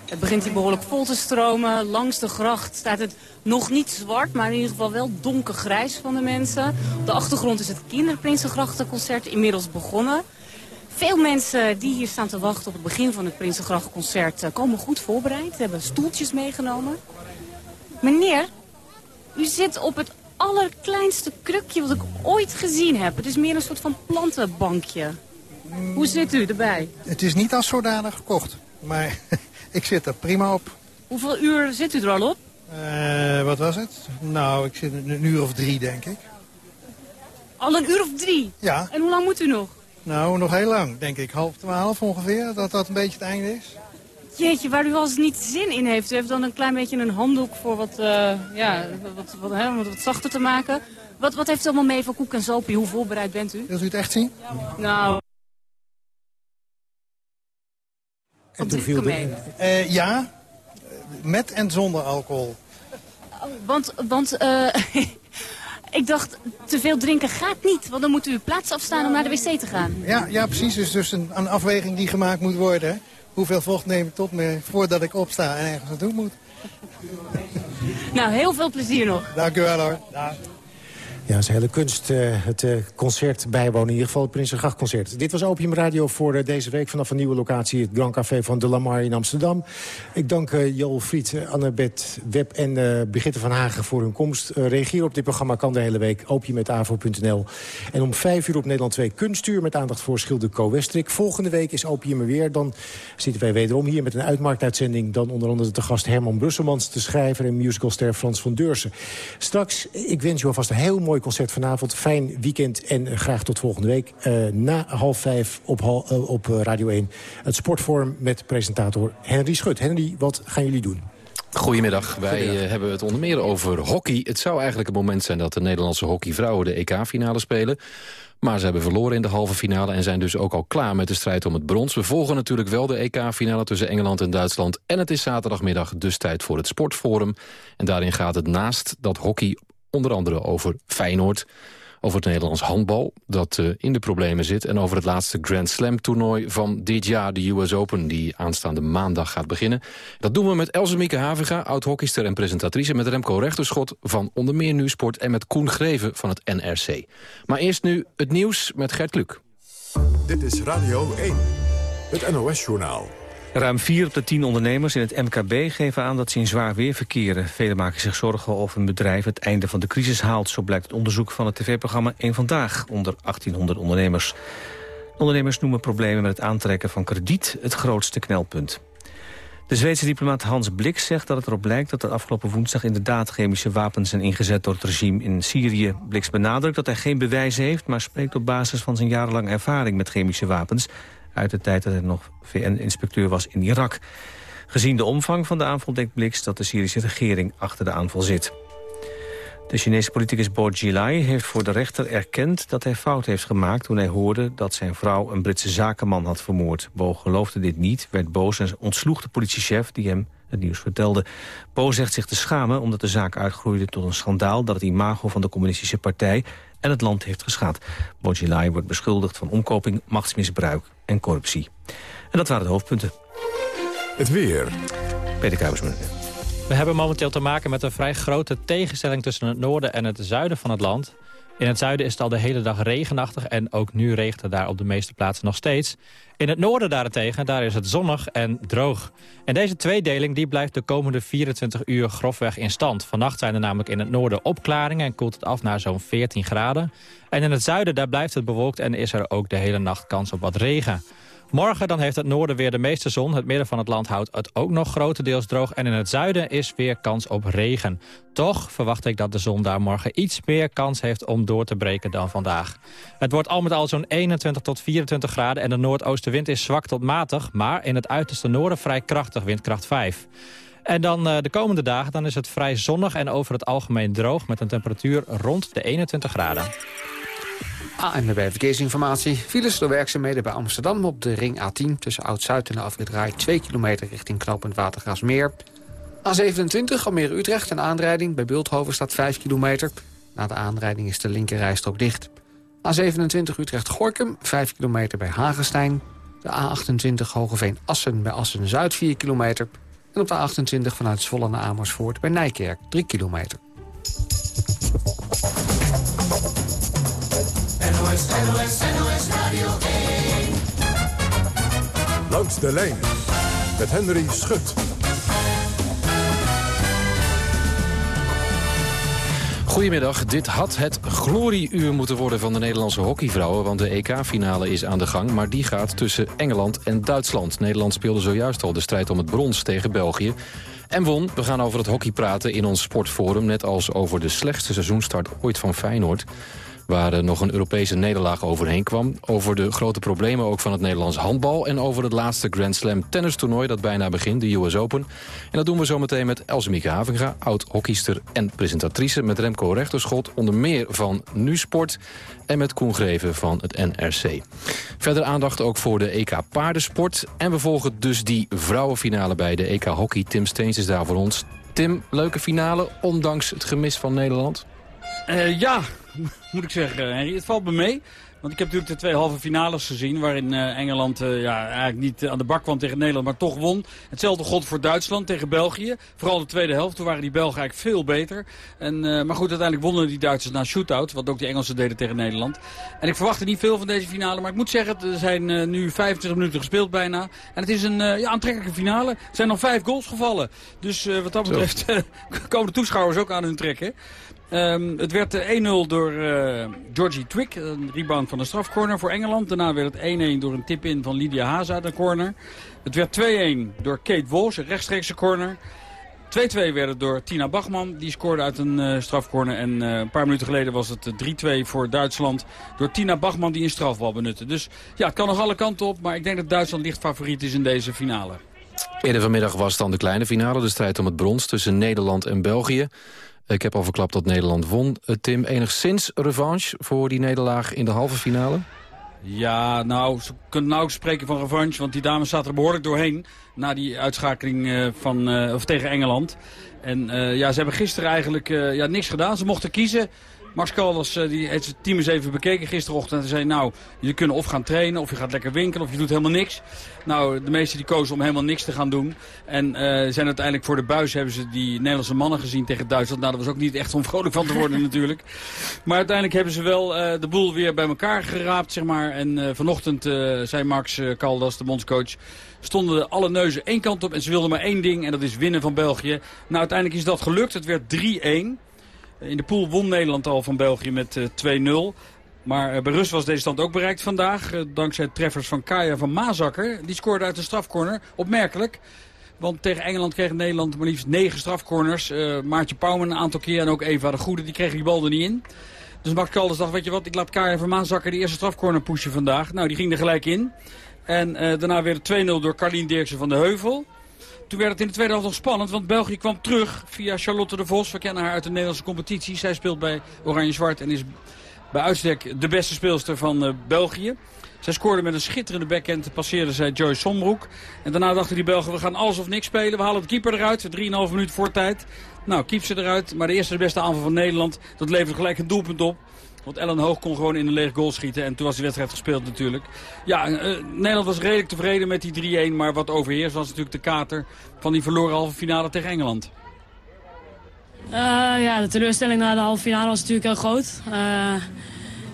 S7: Het begint hier behoorlijk vol te stromen. Langs de gracht staat het nog niet zwart, maar in ieder geval wel donkergrijs van de mensen. Op de achtergrond is het Kinderprinsengrachtenconcert inmiddels begonnen. Veel mensen die hier staan te wachten op het begin van het Prinsengrachtconcert eh, komen goed voorbereid. Ze hebben stoeltjes meegenomen. Meneer, u zit op het allerkleinste krukje wat ik ooit gezien heb. Het is meer een soort van plantenbankje. Hoe zit u erbij?
S18: Het is niet als zodanig gekocht, maar ik zit er prima op.
S7: Hoeveel uur zit u er al op?
S18: Eh, wat was het? Nou, ik zit een, een uur of drie, denk ik.
S7: Al een uur of drie?
S18: Ja.
S7: En hoe lang moet u nog?
S18: Nou, nog heel lang, denk ik. Half twaalf ongeveer, dat dat een beetje het einde is.
S7: Jeetje, waar u eens niet zin in heeft. U heeft dan een klein beetje een handdoek voor wat, eh, ja, wat, wat, hè, om het wat zachter te maken. Wat, wat heeft u allemaal mee voor koek en zopie? Hoe voorbereid bent u?
S18: Wilt u het echt zien?
S7: Nou,
S18: En
S7: toen viel de-
S18: Eh, ja, met en zonder alcohol.
S7: want, want eh, ik dacht, te veel drinken gaat niet. Want dan moet u uw plaats afstaan om naar de wc te gaan.
S18: Ja, ja precies. Dus, dus een, een afweging die gemaakt moet worden. Hoeveel vocht neem ik tot me voordat ik opsta en ergens naartoe moet.
S7: Nou, heel veel plezier nog.
S18: Dank u wel hoor. Dag.
S4: Ja, een hele kunst, eh, het eh, concert bijwonen. In ieder geval het Prinsengrachtconcert. Dit was Opium Radio voor eh, deze week vanaf een nieuwe locatie... het Grand Café van De Lamar in Amsterdam. Ik dank Joel Friet, Annabeth Web en Brigitte van Hagen voor hun komst. Reageren op dit programma kan de hele week. Opium.avo.nl. En om vijf uur op Nederland 2 Kunstuur... met aandacht voor Schilder Co Westrik. Volgende week is Opium er weer. Dan zitten wij wederom hier met een uitmarktuitzending. Dan onder andere te gast Herman Brusselmans, de schrijver... en musicalster Frans van Deursen. Straks, ik wens u alvast een heel mooi concert vanavond. Fijn weekend en eh, graag tot volgende week. Eh, na half vijf op, hal- eh, op Radio 1. Het Sportforum met presentator Henry Schut. Henry, wat gaan jullie doen?
S19: Goedemiddag. Wij hebben het onder meer over hockey. Het zou eigenlijk het moment zijn dat de Nederlandse hockeyvrouwen de EK-finale spelen. Maar ze hebben verloren in de halve finale en zijn dus ook al klaar met de strijd om het brons. We volgen natuurlijk wel de EK-finale tussen Engeland en Duitsland. En het is zaterdagmiddag dus tijd voor het Sportforum. En daarin gaat het naast dat hockey onder andere over Feyenoord over het Nederlands handbal dat uh, in de problemen zit... en over het laatste Grand Slam-toernooi van dit jaar, de US Open... die aanstaande maandag gaat beginnen. Dat doen we met Else Mieke Haviga, oud-hockeyster en presentatrice... met Remco Rechterschot van onder meer Nieuwsport... en met Koen Greven van het NRC. Maar eerst nu het nieuws met Gert Kluk.
S3: Dit is Radio 1, het NOS-journaal.
S20: Ruim 4 op de 10 ondernemers in het MKB geven aan dat ze in zwaar weer verkeren. Velen maken zich zorgen of een bedrijf het einde van de crisis haalt. Zo blijkt het onderzoek van het tv-programma 1 Vandaag onder 1800 ondernemers. Ondernemers noemen problemen met het aantrekken van krediet het grootste knelpunt. De Zweedse diplomaat Hans Blix zegt dat het erop lijkt dat er afgelopen woensdag inderdaad chemische wapens zijn ingezet door het regime in Syrië. Blix benadrukt dat hij geen bewijzen heeft, maar spreekt op basis van zijn jarenlange ervaring met chemische wapens uit de tijd dat hij nog VN-inspecteur was in Irak. Gezien de omvang van de aanval denkt Blix dat de Syrische regering achter de aanval zit. De Chinese politicus Bo Xilai heeft voor de rechter erkend dat hij fout heeft gemaakt toen hij hoorde dat zijn vrouw een Britse zakenman had vermoord. Bo geloofde dit niet, werd boos en ontsloeg de politiechef die hem het nieuws vertelde. Bo zegt zich te schamen omdat de zaak uitgroeide tot een schandaal dat het imago van de communistische partij en het land heeft geschaad. Bo Xilai wordt beschuldigd van omkoping, machtsmisbruik en corruptie. En dat waren de hoofdpunten.
S3: Het weer.
S20: Peter Kuipersman.
S21: We hebben momenteel te maken met een vrij grote tegenstelling tussen het noorden en het zuiden van het land. In het zuiden is het al de hele dag regenachtig en ook nu regent het daar op de meeste plaatsen nog steeds. In het noorden daarentegen, daar is het zonnig en droog. En deze tweedeling die blijft de komende 24 uur grofweg in stand. Vannacht zijn er namelijk in het noorden opklaringen en koelt het af naar zo'n 14 graden. En in het zuiden daar blijft het bewolkt en is er ook de hele nacht kans op wat regen. Morgen dan heeft het noorden weer de meeste zon. Het midden van het land houdt het ook nog grotendeels droog. En in het zuiden is weer kans op regen. Toch verwacht ik dat de zon daar morgen iets meer kans heeft om door te breken dan vandaag. Het wordt al met al zo'n 21 tot 24 graden en de noordoostenwind is zwak tot matig. Maar in het uiterste noorden vrij krachtig, windkracht 5. En dan uh, de komende dagen dan is het vrij zonnig en over het algemeen droog... met een temperatuur rond de 21 graden.
S2: ANWB Verkeersinformatie. Files door werkzaamheden bij Amsterdam op de ring A10... tussen Oud-Zuid en de afrit 2 kilometer richting knooppunt Watergrasmeer. A27 Almere-Utrecht een aanrijding. Bij Bulthoven staat 5 kilometer. Na de aanrijding is de linkerrijstrook dicht. A27 Utrecht-Gorkum 5 kilometer bij Hagenstein. De A28 Hogeveen-Assen bij Assen-Zuid 4 kilometer. En op de A28 vanuit Zwolle naar Amersfoort bij Nijkerk 3 kilometer.
S3: NOS, NOS, NOS Radio 1. Langs de lijn met Henry Schut.
S19: Goedemiddag, dit had het glorieuur moeten worden van de Nederlandse hockeyvrouwen... want de EK-finale is aan de gang, maar die gaat tussen Engeland en Duitsland. Nederland speelde zojuist al de strijd om het brons tegen België. En won, we gaan over het hockey praten in ons sportforum... net als over de slechtste seizoenstart ooit van Feyenoord waar nog een Europese nederlaag overheen kwam. Over de grote problemen ook van het Nederlands handbal... en over het laatste Grand Slam tennistoernooi dat bijna begint, de US Open. En dat doen we zometeen met Elsemieke Havinga, oud-hockeyster en presentatrice... met Remco Rechterschot, onder meer van Nu Sport... en met Koen Greven van het NRC. Verder aandacht ook voor de EK Paardensport. En we volgen dus die vrouwenfinale bij de EK Hockey. Tim Steens is daar voor ons. Tim, leuke finale, ondanks het gemis van Nederland?
S22: Uh, ja, moet ik zeggen, Henry. Het valt me mee. Want ik heb natuurlijk de twee halve finales gezien... waarin uh, Engeland uh, ja, eigenlijk niet aan de bak kwam tegen Nederland, maar toch won. Hetzelfde god voor Duitsland tegen België. Vooral de tweede helft, toen waren die Belgen eigenlijk veel beter. En, uh, maar goed, uiteindelijk wonnen die Duitsers na shootout. Wat ook die Engelsen deden tegen Nederland. En ik verwachtte niet veel van deze finale. Maar ik moet zeggen, er zijn nu 25 minuten gespeeld bijna. En het is een ja, aantrekkelijke finale. Er zijn nog vijf goals gevallen. Dus wat dat betreft komen de toeschouwers ook aan hun trekken. Um, het werd 1-0 door uh, Georgie Twick, een rebound van een strafcorner voor Engeland. Daarna werd het 1-1 door een tip-in van Lydia Haza, de corner. Het werd 2-1 door Kate Walsh, een rechtstreekse corner. 2-2 werd het door Tina Bachman, die scoorde uit een uh, strafcorner. En een paar minuten geleden was het 3-2 voor Duitsland door Tina Bachman die een strafbal benutte. Dus ja, het kan nog alle kanten op, maar ik denk dat Duitsland licht favoriet is in deze finale.
S19: Eerder vanmiddag was dan de kleine finale, de strijd om het brons tussen Nederland en België. Ik heb al verklapt dat Nederland won. Eh, Tim, enigszins revanche voor die nederlaag in de halve finale?
S22: Ja, nou, ze nou ook spreken van revanche. Want die dames zaten er behoorlijk doorheen. Na die uitschakeling uh, van, uh, of tegen Engeland. En ja, ze hebben gisteren eigenlijk ja, niks gedaan. Ze mochten kiezen. Max Caldas uh, die heeft zijn team eens even bekeken gisterochtend. En zei, nou, je kunt of gaan trainen, of je gaat lekker winkelen, of je doet helemaal niks. Nou, de meesten die kozen om helemaal niks te gaan doen. En uh, zijn uiteindelijk voor de buis hebben ze die Nederlandse mannen gezien tegen Duitsland. Nou, dat was ook niet echt om vrolijk van te worden natuurlijk. Maar uiteindelijk hebben ze wel uh, de boel weer bij elkaar geraapt, zeg maar. En vanochtend zei Max Caldas, de bondscoach stonden alle neuzen één kant op en ze wilden maar één ding en dat is winnen van België. Nou, uiteindelijk is dat gelukt. Het werd 3-1. In de pool won Nederland al van België met uh, 2-0. Maar uh, bij Rus was deze stand ook bereikt vandaag. Dankzij treffers van Kaya van Mazakker. Die scoorde uit de strafcorner. Opmerkelijk. Want tegen Engeland kreeg Nederland maar liefst negen strafcorners. Maartje Pauwman een aantal keer en ook Eva de Goede. Die kregen die bal er niet in. Dus Max Kalders dacht, weet je wat, ik laat Kaya van Mazakker de eerste strafcorner pushen vandaag. Nou, die ging er gelijk in. En daarna het 2-0 door Carlien Dirksen van de Heuvel. Toen werd het in de tweede helft nog spannend, want België kwam terug via Charlotte de Vos. We kennen haar uit de Nederlandse competitie. Zij speelt bij Oranje-Zwart en is bij uitstek de beste speelster van uh, België. Zij scoorde met een schitterende backhand, passeerde zij Joyce Sombroek. En daarna dachten die Belgen, we gaan alles of niks spelen. We halen de keeper eruit, 3,5 minuten voor tijd. Nou, keep ze eruit, maar de eerste de beste aanval van Nederland, dat levert gelijk een doelpunt op. Want Ellen Hoog kon gewoon in een leeg goal schieten. En toen was die wedstrijd gespeeld natuurlijk. Ja, uh, Nederland was redelijk tevreden met die 3-1. Maar wat overheerst was natuurlijk de kater van die verloren halve finale tegen Engeland.
S23: Uh, ja, de teleurstelling na de halve finale was natuurlijk heel groot. Uh,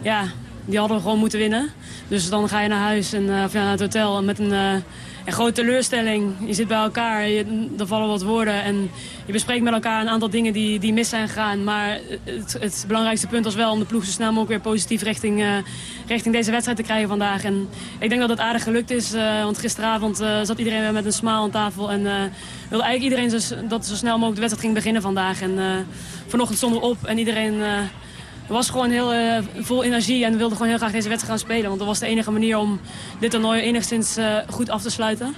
S23: ja, die hadden we gewoon moeten winnen. Dus dan ga je naar huis en of naar het hotel met een een grote teleurstelling. Je zit bij elkaar, je, er vallen wat woorden en je bespreekt met elkaar een aantal dingen die, die mis zijn gegaan. Maar het, het belangrijkste punt was wel om de ploeg zo snel mogelijk weer positief richting, uh, richting deze wedstrijd te krijgen vandaag. En ik denk dat het aardig gelukt is, uh, want gisteravond uh, zat iedereen weer met een smile aan tafel. En wilde eigenlijk iedereen zo, dat zo snel mogelijk de wedstrijd ging beginnen vandaag. En vanochtend stonden we op en iedereen was gewoon heel uh, vol energie en wilde gewoon heel graag deze wedstrijd gaan spelen. Want dat was de enige manier om dit toernooi enigszins uh, goed af te sluiten.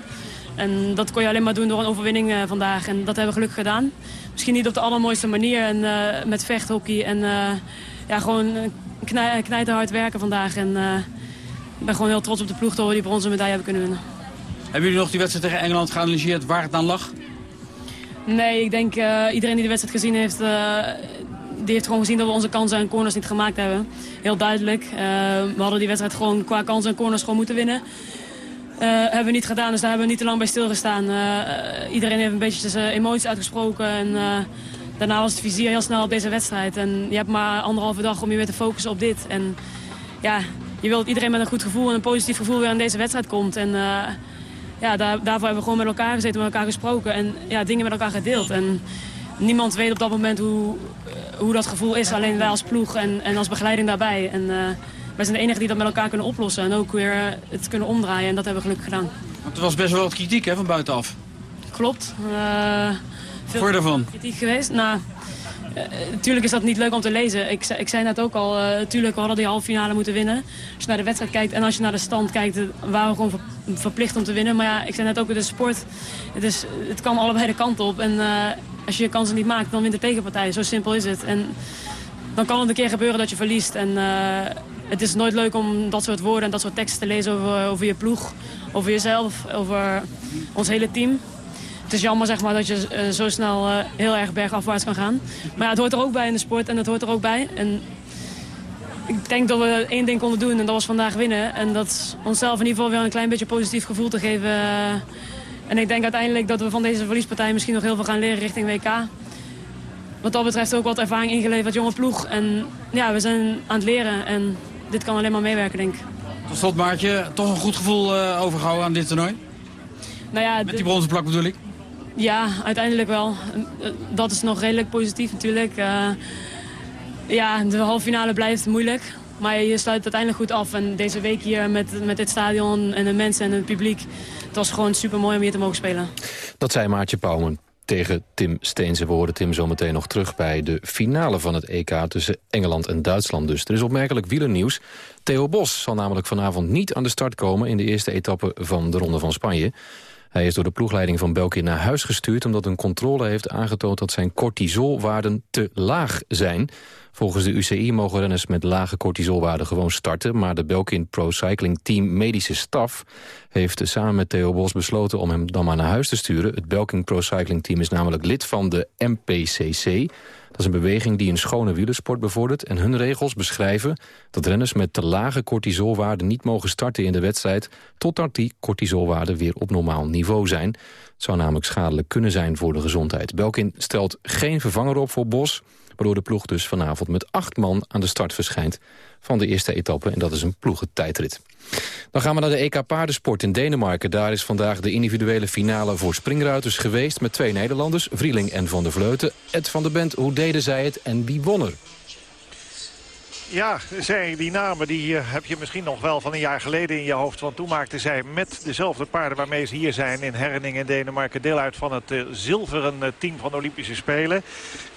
S23: En dat kon je alleen maar doen door een overwinning uh, vandaag. En dat hebben we gelukkig gedaan. Misschien niet op de allermooiste manier en, met vechthockey. En ja, gewoon knij, knijten hard werken vandaag. En ik ben gewoon heel trots op de ploeg dat we die bronzen medaille hebben kunnen winnen.
S22: Hebben jullie nog die wedstrijd tegen Engeland geanalyseerd waar het aan lag?
S23: Nee, ik denk iedereen die de wedstrijd gezien heeft die heeft gewoon gezien dat we onze kansen en corners niet gemaakt hebben. Heel duidelijk. Uh, we hadden die wedstrijd gewoon qua kansen en corners gewoon moeten winnen. Uh, hebben we niet gedaan, dus daar hebben we niet te lang bij stilgestaan. Uh, iedereen heeft een beetje zijn emoties uitgesproken. En, daarna was het vizier heel snel op deze wedstrijd. En je hebt maar anderhalve dag om je weer te focussen op dit. En ja, je wilt iedereen met een goed gevoel en een positief gevoel weer aan deze wedstrijd komt. En ja, daar, daarvoor hebben we gewoon met elkaar gezeten, met elkaar gesproken. En ja, dingen met elkaar gedeeld. En niemand weet op dat moment hoe, hoe dat gevoel is. Alleen wij als ploeg en, en als begeleiding daarbij. En uh, wij zijn de enigen die dat met elkaar kunnen oplossen. En ook weer het kunnen omdraaien. En dat hebben we gelukkig gedaan.
S22: Want er was best wel wat kritiek hè, van buitenaf.
S23: Klopt. Uh,
S22: veel Voor daarvan?
S23: kritiek geweest. Nou, Natuurlijk uh, is dat niet leuk om te lezen. Ik, ik zei net ook al, natuurlijk we hadden die halve finale moeten winnen. Als je naar de wedstrijd kijkt en als je naar de stand kijkt, waren we gewoon ver, verplicht om te winnen. Maar ja, ik zei net ook, het is sport. Het, is, het kan allebei de kant op. En als je je kansen niet maakt, dan wint de tegenpartij. Zo simpel is het. En dan kan het een keer gebeuren dat je verliest. En uh, het is nooit leuk om dat soort woorden en dat soort teksten te lezen over, over je ploeg. Over jezelf, over ons hele team. Het is jammer zeg maar, dat je uh, zo snel uh, heel erg bergafwaarts kan gaan. Maar ja, het hoort er ook bij in de sport en het hoort er ook bij. En ik denk dat we één ding konden doen en dat was vandaag winnen. En dat onszelf in ieder geval weer een klein beetje positief gevoel te geven en ik denk uiteindelijk dat we van deze verliespartij misschien nog heel veel gaan leren richting WK. Wat dat betreft ook wat ervaring ingeleverd, jonge ploeg. En ja, we zijn aan het leren en dit kan alleen maar meewerken, denk ik.
S22: Tot slot, Maartje, toch een goed gevoel uh, overgehouden aan dit toernooi?
S23: Nou ja,
S22: Met die bronzen plak bedoel ik?
S23: Ja, uiteindelijk wel. Dat is nog redelijk positief natuurlijk. Uh, ja, de halve finale blijft moeilijk. Maar je sluit uiteindelijk goed af. En deze week hier met, met dit stadion en de mensen en het publiek... het was gewoon super mooi om hier te mogen spelen.
S19: Dat zei Maartje Pauwman tegen Tim Steense. We horen Tim zometeen nog terug bij de finale van het EK... tussen Engeland en Duitsland dus. Er is opmerkelijk wielernieuws. Theo Bos zal namelijk vanavond niet aan de start komen... in de eerste etappe van de Ronde van Spanje. Hij is door de ploegleiding van Belkin naar huis gestuurd... omdat een controle heeft aangetoond dat zijn cortisolwaarden te laag zijn. Volgens de UCI mogen renners met lage cortisolwaarden gewoon starten... maar de Belkin Pro Cycling Team medische staf heeft samen met Theo Bos besloten om hem dan maar naar huis te sturen. Het Belkin Pro Cycling Team is namelijk lid van de MPCC. Dat is een beweging die een schone wielersport bevordert... en hun regels beschrijven dat renners met te lage cortisolwaarden... niet mogen starten in de wedstrijd... totdat die cortisolwaarden weer op normaal niveau zijn. Het zou namelijk schadelijk kunnen zijn voor de gezondheid. Belkin stelt geen vervanger op voor Bos... waardoor de ploeg dus vanavond met acht man aan de start verschijnt... van de eerste etappe, en dat is een ploegentijdrit. Dan gaan we naar de EK Paardensport in Denemarken. Daar is vandaag de individuele finale voor springruiters geweest... met twee Nederlanders, Vrieling en Van der Vleuten. Ed van der Bent, hoe deden zij het en wie won er?
S24: Ja, zij, die namen die eh, heb je misschien nog wel van een jaar geleden in je hoofd. Want toen maakten zij met dezelfde paarden waarmee ze hier zijn in Herning in Denemarken... deel uit van het uh, zilveren uh, team van de Olympische Spelen.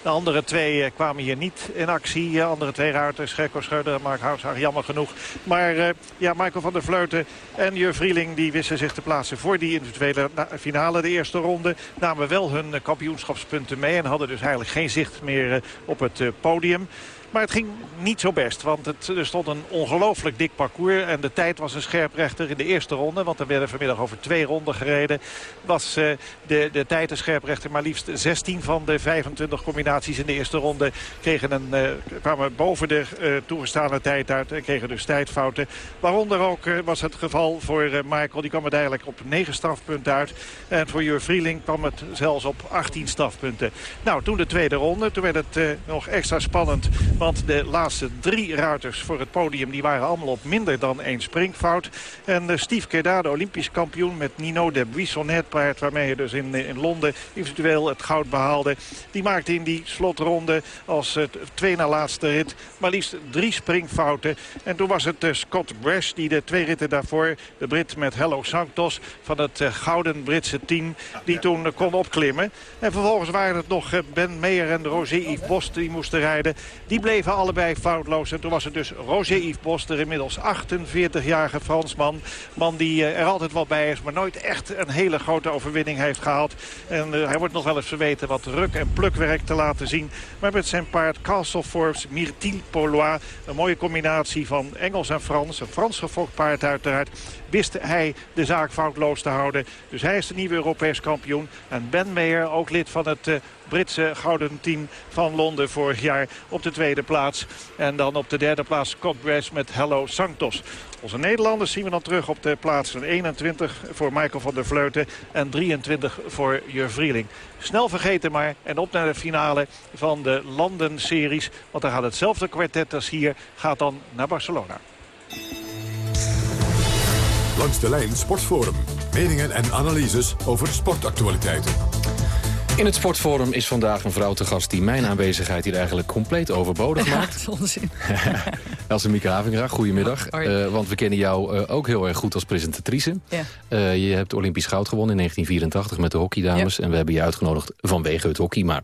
S24: De andere twee kwamen hier niet in actie. De andere twee ruiters, Gerko Schreuder en Mark Houtshaag, jammer genoeg. Maar ja, Michael van der Vleuten en Jur Vrieling die wisten zich te plaatsen voor die individuele finale. De eerste ronde namen wel hun kampioenschapspunten mee... en hadden dus eigenlijk geen zicht meer op het podium. Maar het ging niet zo best, want het, er stond een ongelooflijk dik parcours. En de tijd was een scherprechter in de eerste ronde. Want er werden vanmiddag over twee ronden gereden. Was uh, de, de tijd een scherprechter. Maar liefst 16 van de 25 combinaties in de eerste ronde kregen een, uh, kwamen boven de uh, toegestane tijd uit. En kregen dus tijdfouten. Waaronder ook was het geval voor Michael. Die kwam uiteindelijk op 9 strafpunten uit. En voor Jur Vrieling kwam het zelfs op 18 strafpunten. Nou, toen de tweede ronde. Toen werd het nog extra spannend. Want de laatste drie ruiters voor het podium die waren allemaal op minder dan één springfout. En uh, Steve Kedar, de Olympisch kampioen met Nino de Buissonnet paard... waarmee hij dus in, in Londen eventueel het goud behaalde... die maakte in die slotronde als uh, twee na laatste rit maar liefst drie springfouten. En toen was het uh, Scott Brash die de twee ritten daarvoor... de Brit met Hello Santos van het gouden Britse team... die toen kon opklimmen. En vervolgens waren het nog Ben Meijer en Roger Yves Bos die moesten rijden. Die bleven allebei foutloos. En toen was het dus Roger Yves Bos, de inmiddels 48-jarige Fransman. Man die er altijd wel bij is, maar nooit echt een hele grote overwinning heeft gehaald. En uh, hij wordt nog wel eens verweten wat ruk- en plukwerk te laten zien. Maar met zijn paard Castle Forbes, Myrtille Polois. Een mooie combinatie van Engels en Frans. Een Frans gefokt paard uiteraard. Wist hij de zaak foutloos te houden. Dus hij is de nieuwe Europees kampioen. En Ben Meijer, ook lid van het uh, Britse gouden team van Londen vorig jaar op de tweede plaats. En dan op de derde plaats Scott met Hello Santos. Onze Nederlanders zien we dan terug op de plaatsen 21 voor Michael van der Vleuten en 23 voor Jur Vrieling. Snel vergeten maar en op naar de finale van de landenseries. Want daar gaat hetzelfde kwartet als hier, gaat dan naar Barcelona.
S3: Langs de lijn Sportforum. Meningen en analyses over sportactualiteiten.
S19: In het Sportforum is vandaag een vrouw te gast die mijn aanwezigheid hier eigenlijk compleet overbodig
S25: Ja,
S19: maakt.
S25: dat is onzin.
S19: Else Mieke Havinga, goedemiddag. Eh, want we kennen jou eh, ook heel erg goed als presentatrice.
S25: Ja.
S19: Eh, je hebt Olympisch goud gewonnen in 1984 met de hockeydames. En we hebben je uitgenodigd vanwege het hockey, maar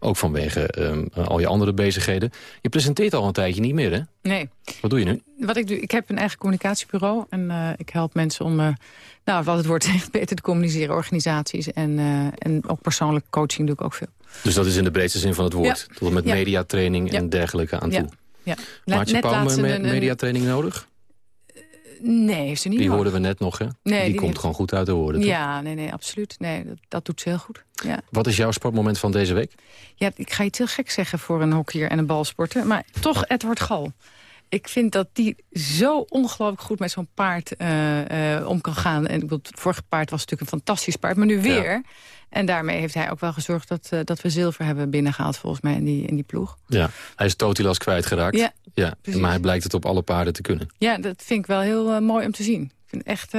S19: ook vanwege ehm, al je andere bezigheden. Je presenteert al een tijdje niet meer, hè?
S25: Nee.
S19: Wat doe je nu?
S25: Wat ik doe, ik heb een eigen communicatiebureau en eh, ik help mensen om, eh, nou, wat het woord zegt, beter te communiceren, organisaties en, eh, en ook persoonlijke coaching doe ik ook veel.
S19: Dus dat is in de breedste zin van het woord.
S25: Ja.
S19: Tot en met
S25: Ja.
S19: mediatraining en dergelijke aan toe.
S25: Ja.
S19: Maar had je me-
S25: een-
S19: mediatraining nodig?
S25: Nee, heeft ze niet
S19: Die
S25: nodig.
S19: hoorden we net nog, hè?
S25: Nee,
S19: die,
S25: die
S19: komt gewoon goed uit de woorden. toch?
S25: Ja, nee, nee, absoluut. Nee, dat, dat doet ze heel goed. Ja.
S19: Wat is jouw sportmoment van deze week?
S25: Ja, ik ga je het heel gek zeggen voor een hockeyer en een balsporter. Maar toch Edward Gal. Ik vind dat die zo ongelooflijk goed met zo'n paard eh, eh, om kan gaan. En het vorige paard was natuurlijk een fantastisch paard. Maar nu weer. En daarmee heeft hij ook wel gezorgd dat, eh, dat we zilver hebben binnengehaald... volgens mij in die, in die ploeg.
S19: Ja, hij is Totilas kwijtgeraakt.
S25: Ja,
S19: ja,
S25: precies.
S19: maar hij blijkt het op alle paarden te kunnen.
S25: Ja, dat vind ik wel heel mooi om te zien. Ik vind het echt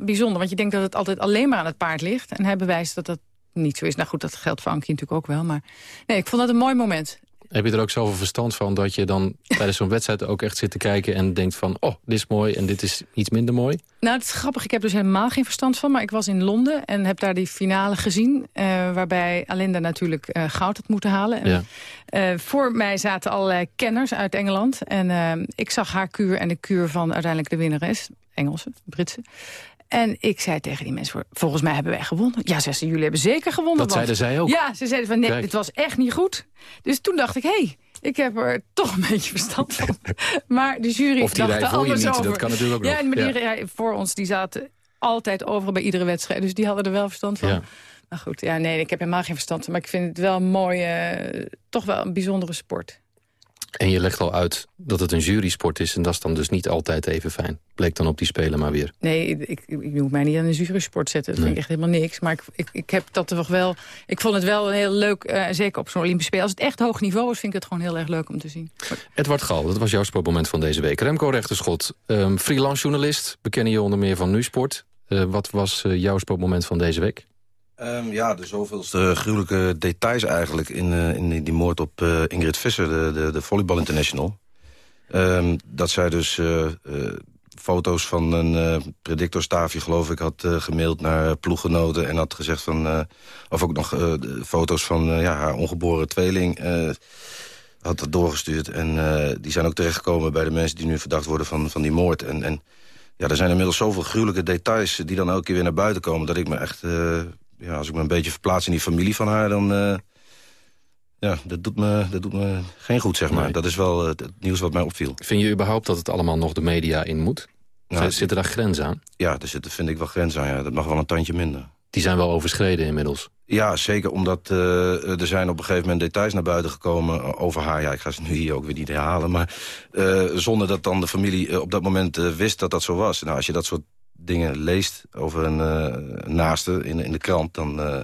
S25: bijzonder. Want je denkt dat het altijd alleen maar aan het paard ligt. En hij bewijst dat dat niet zo is. Nou goed, dat geldt voor Ankie natuurlijk ook wel. Maar nee, ik vond dat een mooi moment.
S19: Heb je er ook zoveel verstand van dat je dan tijdens zo'n wedstrijd ook echt zit te kijken... en denkt van, oh, dit is mooi en dit is iets minder mooi?
S25: Nou, het is grappig. Ik heb dus helemaal geen verstand van. Maar ik was in Londen en heb daar die finale gezien. eh, waarbij Alinda natuurlijk eh, goud had moeten halen. En,
S19: Ja.
S25: eh, voor mij zaten allerlei kenners uit Engeland. En ik zag haar kuur en de kuur van uiteindelijk de winnares. Engelse, Britse. En ik zei tegen die mensen, volgens mij hebben wij gewonnen. Ja, ze jullie hebben zeker gewonnen.
S19: Dat zeiden zij ook.
S25: Ja, ze zeiden van, nee, dit was echt niet goed. Dus toen dacht ik, hé, hey, ik heb er toch een beetje verstand van. maar de jury
S19: of die
S25: dacht er anders
S19: niet,
S25: over.
S19: dat kan natuurlijk ook
S25: ja,
S19: nog.
S25: Maar die, ja, voor ons, die zaten altijd overal bij iedere wedstrijd. Dus die hadden er wel verstand van.
S19: Ja.
S25: Maar goed, ja, nee, ik heb helemaal geen verstand van. Maar ik vind het wel een mooie, toch wel een bijzondere sport.
S19: En je legt al uit dat het een jurysport is... en dat is dan dus niet altijd even fijn. Bleek dan op die spelen maar weer.
S25: Nee, ik, ik, mij niet aan een jurysport zetten. Dat
S19: Nee.
S25: vind ik echt helemaal niks. Maar ik, ik, ik heb dat toch wel... Ik vond het wel heel leuk, eh, zeker op zo'n Olympische Spelen. Als het echt hoog niveau is, vind ik het gewoon heel erg leuk om te zien.
S19: Edward Gal, dat was jouw sportmoment van deze week. Remco Rechterschot, ehm, freelance journalist. We kennen je onder meer van NuSport. Eh, wat was eh, jouw sportmoment van deze week?
S26: Ehm, ja, de zoveelste gruwelijke details eigenlijk in, eh, in die, moord op eh, Ingrid Visser, de, de, de Volleyball International. Ehm, dat zij dus eh, foto's van een predictorstaafje, geloof ik, had gemaild naar ploeggenoten. En had gezegd van, of ook nog foto's van ja, haar ongeboren tweeling had dat doorgestuurd. En die zijn ook terechtgekomen bij de mensen die nu verdacht worden van, van die moord. En, en ja, er zijn inmiddels zoveel gruwelijke details die dan elke keer weer naar buiten komen... dat ik me echt, ja, als ik me een beetje verplaats in die familie van haar... dan, eh, ja, dat doet, me, dat doet me geen goed, zeg maar.
S19: Nee.
S26: Dat is wel eh, het nieuws wat mij opviel.
S19: Vind je überhaupt dat het allemaal nog de media in moet?
S26: Ja,
S19: Zitten daar grenzen aan?
S26: Ja, er zitten, vind ik wel grenzen aan. Ja. Dat mag wel een tandje minder.
S19: Die zijn wel overschreden inmiddels.
S26: Ja, zeker omdat eh, er zijn op een gegeven moment details naar buiten gekomen over haar. Ja, ik ga ze nu hier ook weer niet herhalen. Maar zonder dat dan de familie op dat moment wist dat dat zo was. Nou, als je dat soort dingen leest over een eh, naaste in, in de krant, dan... eh,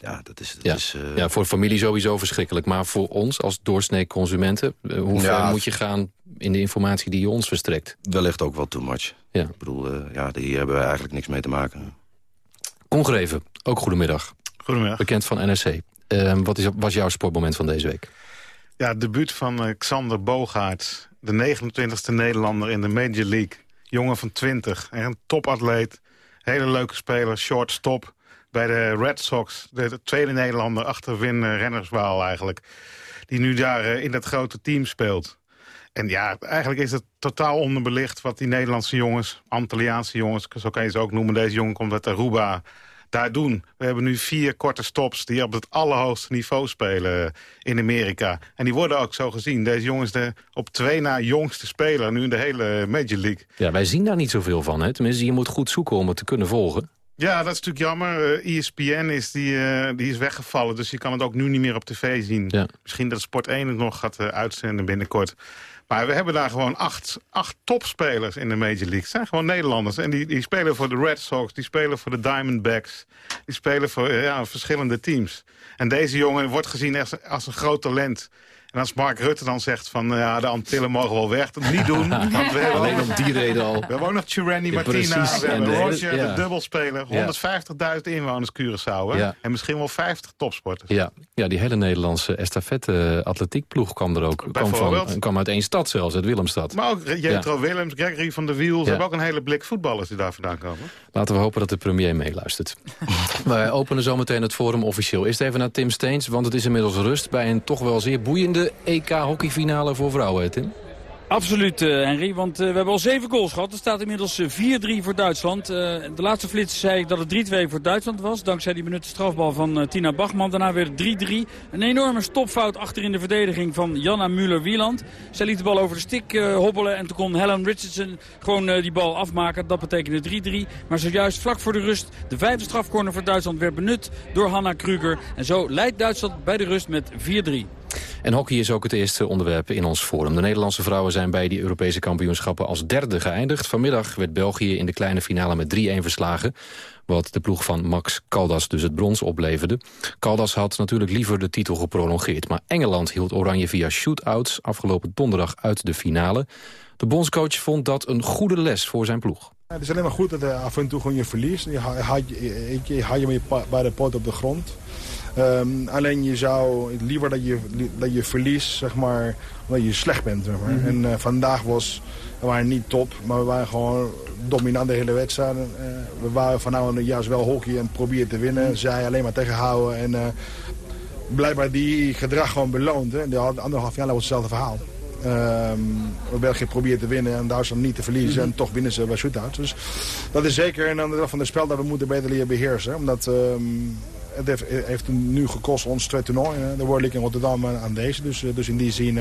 S26: ja, dat is... Dat
S19: Ja.
S26: is eh,
S19: ja, voor familie sowieso verschrikkelijk. Maar voor ons als doorsnee consumenten... hoe ver
S26: Ja.
S19: moet je gaan in de informatie die je ons verstrekt?
S26: wellicht ook wel too much.
S19: Ja.
S26: Ik bedoel, eh, ja, hier hebben wij eigenlijk niks mee te maken.
S19: Congreven, ook goedemiddag.
S27: Goedemiddag.
S19: Bekend van NRC. Ehm, wat is, was jouw sportmoment van deze week?
S27: Ja, het debuut van Xander Bogaerts. De 29e Nederlander in de Major League. Jongen van 20. Echt een topatleet. Hele leuke speler. Shortstop. Bij de Red Sox. De, de tweede Nederlander achter Win eh, Rennerswaal eigenlijk. Die nu daar eh, in dat grote team speelt. En ja, eigenlijk is het totaal onderbelicht wat die Nederlandse jongens... Antilliaanse jongens, zo kan je ze ook noemen. Deze jongen komt uit Aruba daar doen. We hebben nu vier korte stops die op het allerhoogste niveau spelen in Amerika. En die worden ook zo gezien. Deze jongen is de op twee na jongste speler nu in de hele Major League.
S19: Ja, wij zien daar niet zoveel van. Hè? Tenminste, je moet goed zoeken om het te kunnen volgen.
S27: Ja, dat is natuurlijk jammer. Eh, ESPN is, die, eh, die is weggevallen, dus je kan het ook nu niet meer op tv zien. Misschien dat Sport 1 het nog gaat eh, uitzenden binnenkort. Maar we hebben daar gewoon acht, acht topspelers in de Major League. Het zijn gewoon Nederlanders. En die, die spelen voor de Red Sox, die spelen voor de Diamondbacks. Die spelen voor ja, verschillende teams. En deze jongen wordt gezien als, als een groot talent. En als Mark Rutte dan zegt van eh, ja, de Antillen mogen wel weg, dat niet doen. Want we hebben
S19: Alleen om die reden al.
S27: We hebben ook nog Chirani
S19: Ja,
S27: Martina,
S19: precies.
S27: we
S19: En
S27: hebben
S19: de ja.
S27: de dubbelspeler. 150.000 inwoners Curaçao. Hè?
S19: Ja.
S27: En misschien wel 50 topsporters.
S19: Ja, ja die hele Nederlandse estafette atletiekploeg kwam er ook. Kwam, van, kwam uit één stad zelfs, uit Willemstad.
S27: Maar ook Jetro Willems, Gregory van der Wiel. Ze
S19: Ja.
S27: hebben ook een hele blik voetballers die daar vandaan komen.
S19: Laten we hopen dat de premier meeluistert. Wij openen zometeen het forum officieel. Eerst even naar Tim Steens, want het is inmiddels rust... bij een toch wel zeer boeiende EK-hockeyfinale voor vrouwen, Tim.
S22: Absoluut, eh, Henry. Want eh, we hebben al zeven goals gehad. Er staat inmiddels eh, 4-3 voor Duitsland. Eh, de laatste flits zei ik dat het 3-2 voor Duitsland was. Dankzij die benutte strafbal van eh, Tina Bachman. Daarna weer 3-3. Een enorme stopfout achter in de verdediging van Janna Müller-Wieland. Zij liet de bal over de stick eh, hobbelen. En toen kon Helen Richardson gewoon eh, die bal afmaken. Dat betekende 3-3. Maar zojuist vlak voor de rust. De vijfde strafcorner voor Duitsland werd benut door Hanna Kruger. En zo leidt Duitsland bij de rust met 4-3.
S19: En hockey is ook het eerste onderwerp in ons forum. De Nederlandse vrouwen zijn bij die Europese kampioenschappen als derde geëindigd. Vanmiddag werd België in de kleine finale met 3-1 verslagen. Wat de ploeg van Max Caldas dus het brons opleverde. Caldas had natuurlijk liever de titel geprolongeerd. Maar Engeland hield Oranje via shootouts afgelopen donderdag uit de finale. De bondscoach vond dat een goede les voor zijn ploeg.
S18: Het is alleen maar goed dat er af en toe gewoon je verliest. Je ha- had je, je, je, je met je bij de pot op de grond. Ehm, alleen je zou liever dat je, dat je verliest, zeg maar, omdat je slecht bent. Zeg maar.
S28: Mhm.
S18: En eh, vandaag was, we waren niet top, maar we waren gewoon dominant de hele wedstrijd. Eh, we waren vanavond juist wel hockey en proberen te winnen. Zij alleen maar tegenhouden en eh, blijkbaar die gedrag gewoon beloond. Hè. De andere half jaar was hetzelfde verhaal. Ehm, België probeert te winnen en Duitsland niet te verliezen. En toch winnen ze bij shootouts. Dus dat is zeker een ander van het spel dat we moeten beter leren beheersen. Omdat ehm, het heeft, heeft, nu gekost ons twee toernooien. De World League in Rotterdam aan deze. Dus, dus in die zin,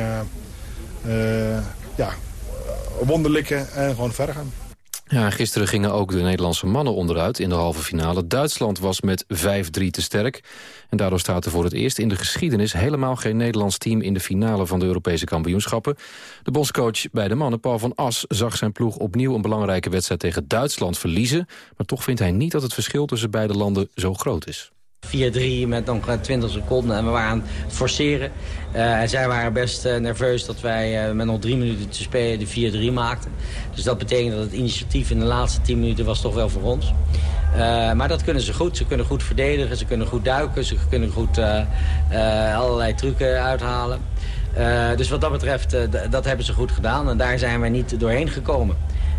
S18: ja, wonderlijke en gewoon verder gaan.
S19: Ja, gisteren gingen ook de Nederlandse mannen onderuit in de halve finale. Duitsland was met 5-3 te sterk. En daardoor staat er voor het eerst in de geschiedenis... helemaal geen Nederlands team in de finale van de Europese kampioenschappen. De bondscoach bij de mannen, Paul van As, zag zijn ploeg opnieuw... een belangrijke wedstrijd tegen Duitsland verliezen. Maar toch vindt hij niet dat het verschil tussen beide landen zo groot is.
S29: 4-3 met nog 20 seconden en we waren aan het forceren. Uh, en zij waren best uh, nerveus dat wij met nog drie minuten te spelen de 4-3 maakten. Dus dat betekent dat het initiatief in de laatste 10 minuten was toch wel voor ons. maar dat kunnen ze goed. Ze kunnen goed verdedigen, ze kunnen goed duiken, ze kunnen goed allerlei trucken uithalen. dus wat dat betreft, dat hebben ze goed gedaan en daar zijn wij niet doorheen gekomen.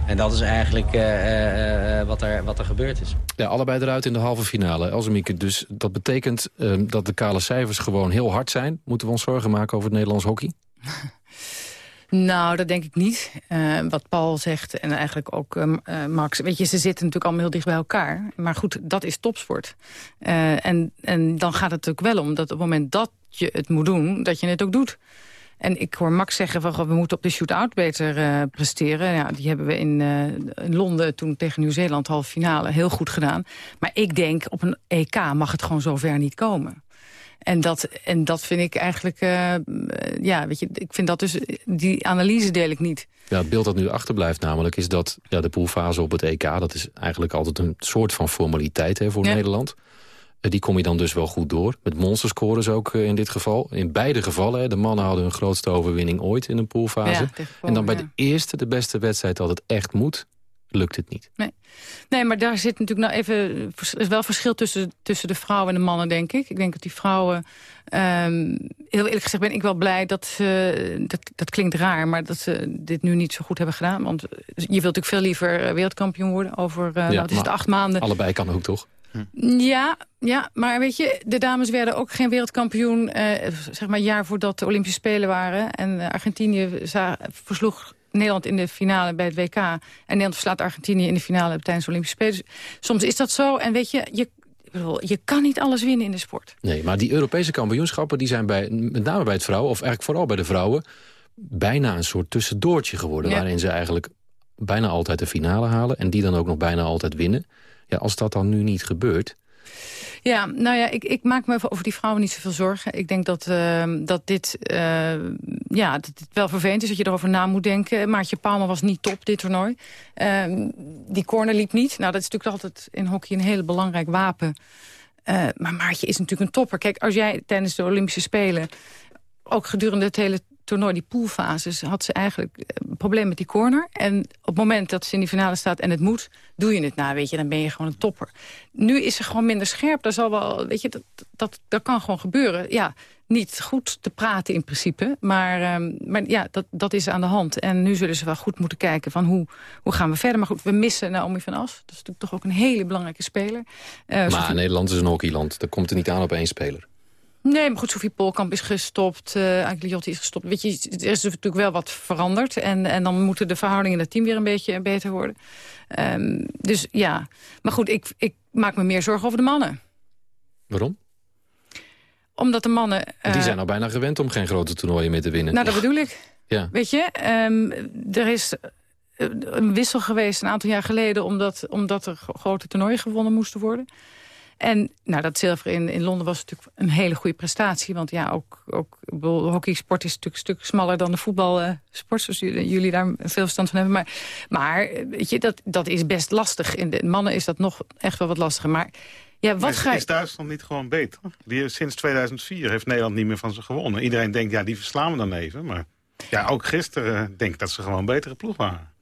S29: En dat is eigenlijk uh, uh, wat, er, wat er gebeurd is.
S19: Ja, allebei eruit in de halve finale. Elsemieke, dus dat betekent uh, dat de kale cijfers gewoon heel hard zijn. Moeten we ons zorgen maken over het Nederlands hockey?
S25: Nou, dat denk ik niet. Uh, wat Paul zegt en eigenlijk ook uh, Max. Weet je, ze zitten natuurlijk allemaal heel dicht bij elkaar. Maar goed, dat is topsport. Uh, en, en dan gaat het ook wel om dat op het moment dat je het moet doen... dat je het ook doet. En ik hoor Max zeggen, van, we moeten op de shootout beter uh, presteren. Ja, die hebben we in, uh, in, Londen toen tegen Nieuw-Zeeland halve finale heel goed gedaan. Maar ik denk, op een EK mag het gewoon zover niet komen. En dat, en dat vind ik eigenlijk, uh, ja, weet je, ik vind dat dus, die analyse deel ik niet.
S19: Ja, het beeld dat nu achterblijft namelijk is dat ja, de poolfase op het EK... dat is eigenlijk altijd een soort van formaliteit hè, voor ja. Nederland. Eh, die kom je dan dus wel goed door. Met monsterscores ook eh, in dit geval. In beide gevallen. De mannen hadden hun grootste overwinning ooit in een poolfase. Ja, en dan bij de eerste, de beste wedstrijd dat het echt moet lukt het niet.
S25: Nee, nee maar daar zit natuurlijk nou even... Er is wel verschil tussen, tussen de vrouwen en de mannen, denk ik. Ik denk dat die vrouwen... Um, heel eerlijk gezegd ben ik wel blij dat ze... Dat, dat klinkt raar, maar dat ze dit nu niet zo goed hebben gedaan. Want je wilt natuurlijk veel liever wereldkampioen worden over... Uh, ja, nou, het is het acht maanden.
S19: Allebei kan ook, toch?
S25: Ja, ja, maar weet je, de dames werden ook geen wereldkampioen... Eh, zeg maar jaar voordat de Olympische Spelen waren. En uh, Argentinië versloeg Nederland in de finale bij het WK. En Nederland verslaat Argentinië in de finale tijdens de Olympische Spelen. Dus soms is dat zo. En weet je, je, je kan niet alles winnen in de sport.
S19: Nee, maar die Europese kampioenschappen... die zijn bij, met name bij het vrouwen, of eigenlijk vooral bij de vrouwen... bijna een soort tussendoortje geworden... Ja. waarin ze eigenlijk bijna altijd de finale halen... en die dan ook nog bijna altijd winnen. Ja, als dat dan nu niet gebeurt...
S25: Ja, nou ja, ik, ik maak me over die vrouwen niet zoveel zorgen. Ik denk dat, uh, dat dit uh, ja, dat het wel vervelend is dat je erover na moet denken. Maartje Palmer was niet top, dit toernooi. Uh, die corner liep niet. Nou, dat is natuurlijk altijd in hockey een heel belangrijk wapen. Uh, maar Maartje is natuurlijk een topper. Kijk, als jij tijdens de Olympische Spelen... ook gedurende het hele toernooi, die poolfases, had ze eigenlijk een probleem met die corner. En op het moment dat ze in die finale staat en het moet, doe je het na, weet je, dan ben je gewoon een topper. Nu is ze gewoon minder scherp, dat zal wel, weet je, dat, dat, dat kan gewoon gebeuren. Ja, niet goed te praten in principe, maar, um, maar ja, dat, dat is aan de hand. En nu zullen ze wel goed moeten kijken van hoe, hoe gaan we verder. Maar goed, we missen Naomi van As. Dat is natuurlijk toch ook een hele belangrijke speler.
S19: Uh, maar Nederland is een hockeyland, daar komt er niet aan op één speler.
S25: Nee, maar goed, Sofie Polkamp is gestopt. Uh, Agliotti is gestopt. Weet je, er is natuurlijk wel wat veranderd. En, en dan moeten de verhoudingen in het team weer een beetje beter worden. Um, dus ja. Maar goed, ik, ik maak me meer zorgen over de mannen.
S19: Waarom?
S25: Omdat de mannen...
S19: Uh, die zijn al bijna gewend om geen grote toernooien meer te winnen.
S25: Nou, dat bedoel ik.
S19: Ja.
S25: Weet je, um, er is een wissel geweest een aantal jaar geleden... omdat, omdat er grote toernooien gewonnen moesten worden. En nou, dat zilver in, in Londen was natuurlijk een hele goede prestatie. Want ja, ook, ook hockeysport is natuurlijk een stuk smaller dan de voetbalsport. zoals jullie, daar veel verstand van hebben. Maar, maar weet je, dat, dat is best lastig. In de mannen is dat nog echt wel wat lastiger. Maar ja, wat
S27: is,
S25: ga
S27: is Duitsland niet gewoon beter? Die, sinds 2004 heeft Nederland niet meer van ze gewonnen. Iedereen denkt, ja, die verslaan we dan even. Maar ja, ook gisteren denk ik dat ze gewoon een betere ploeg waren.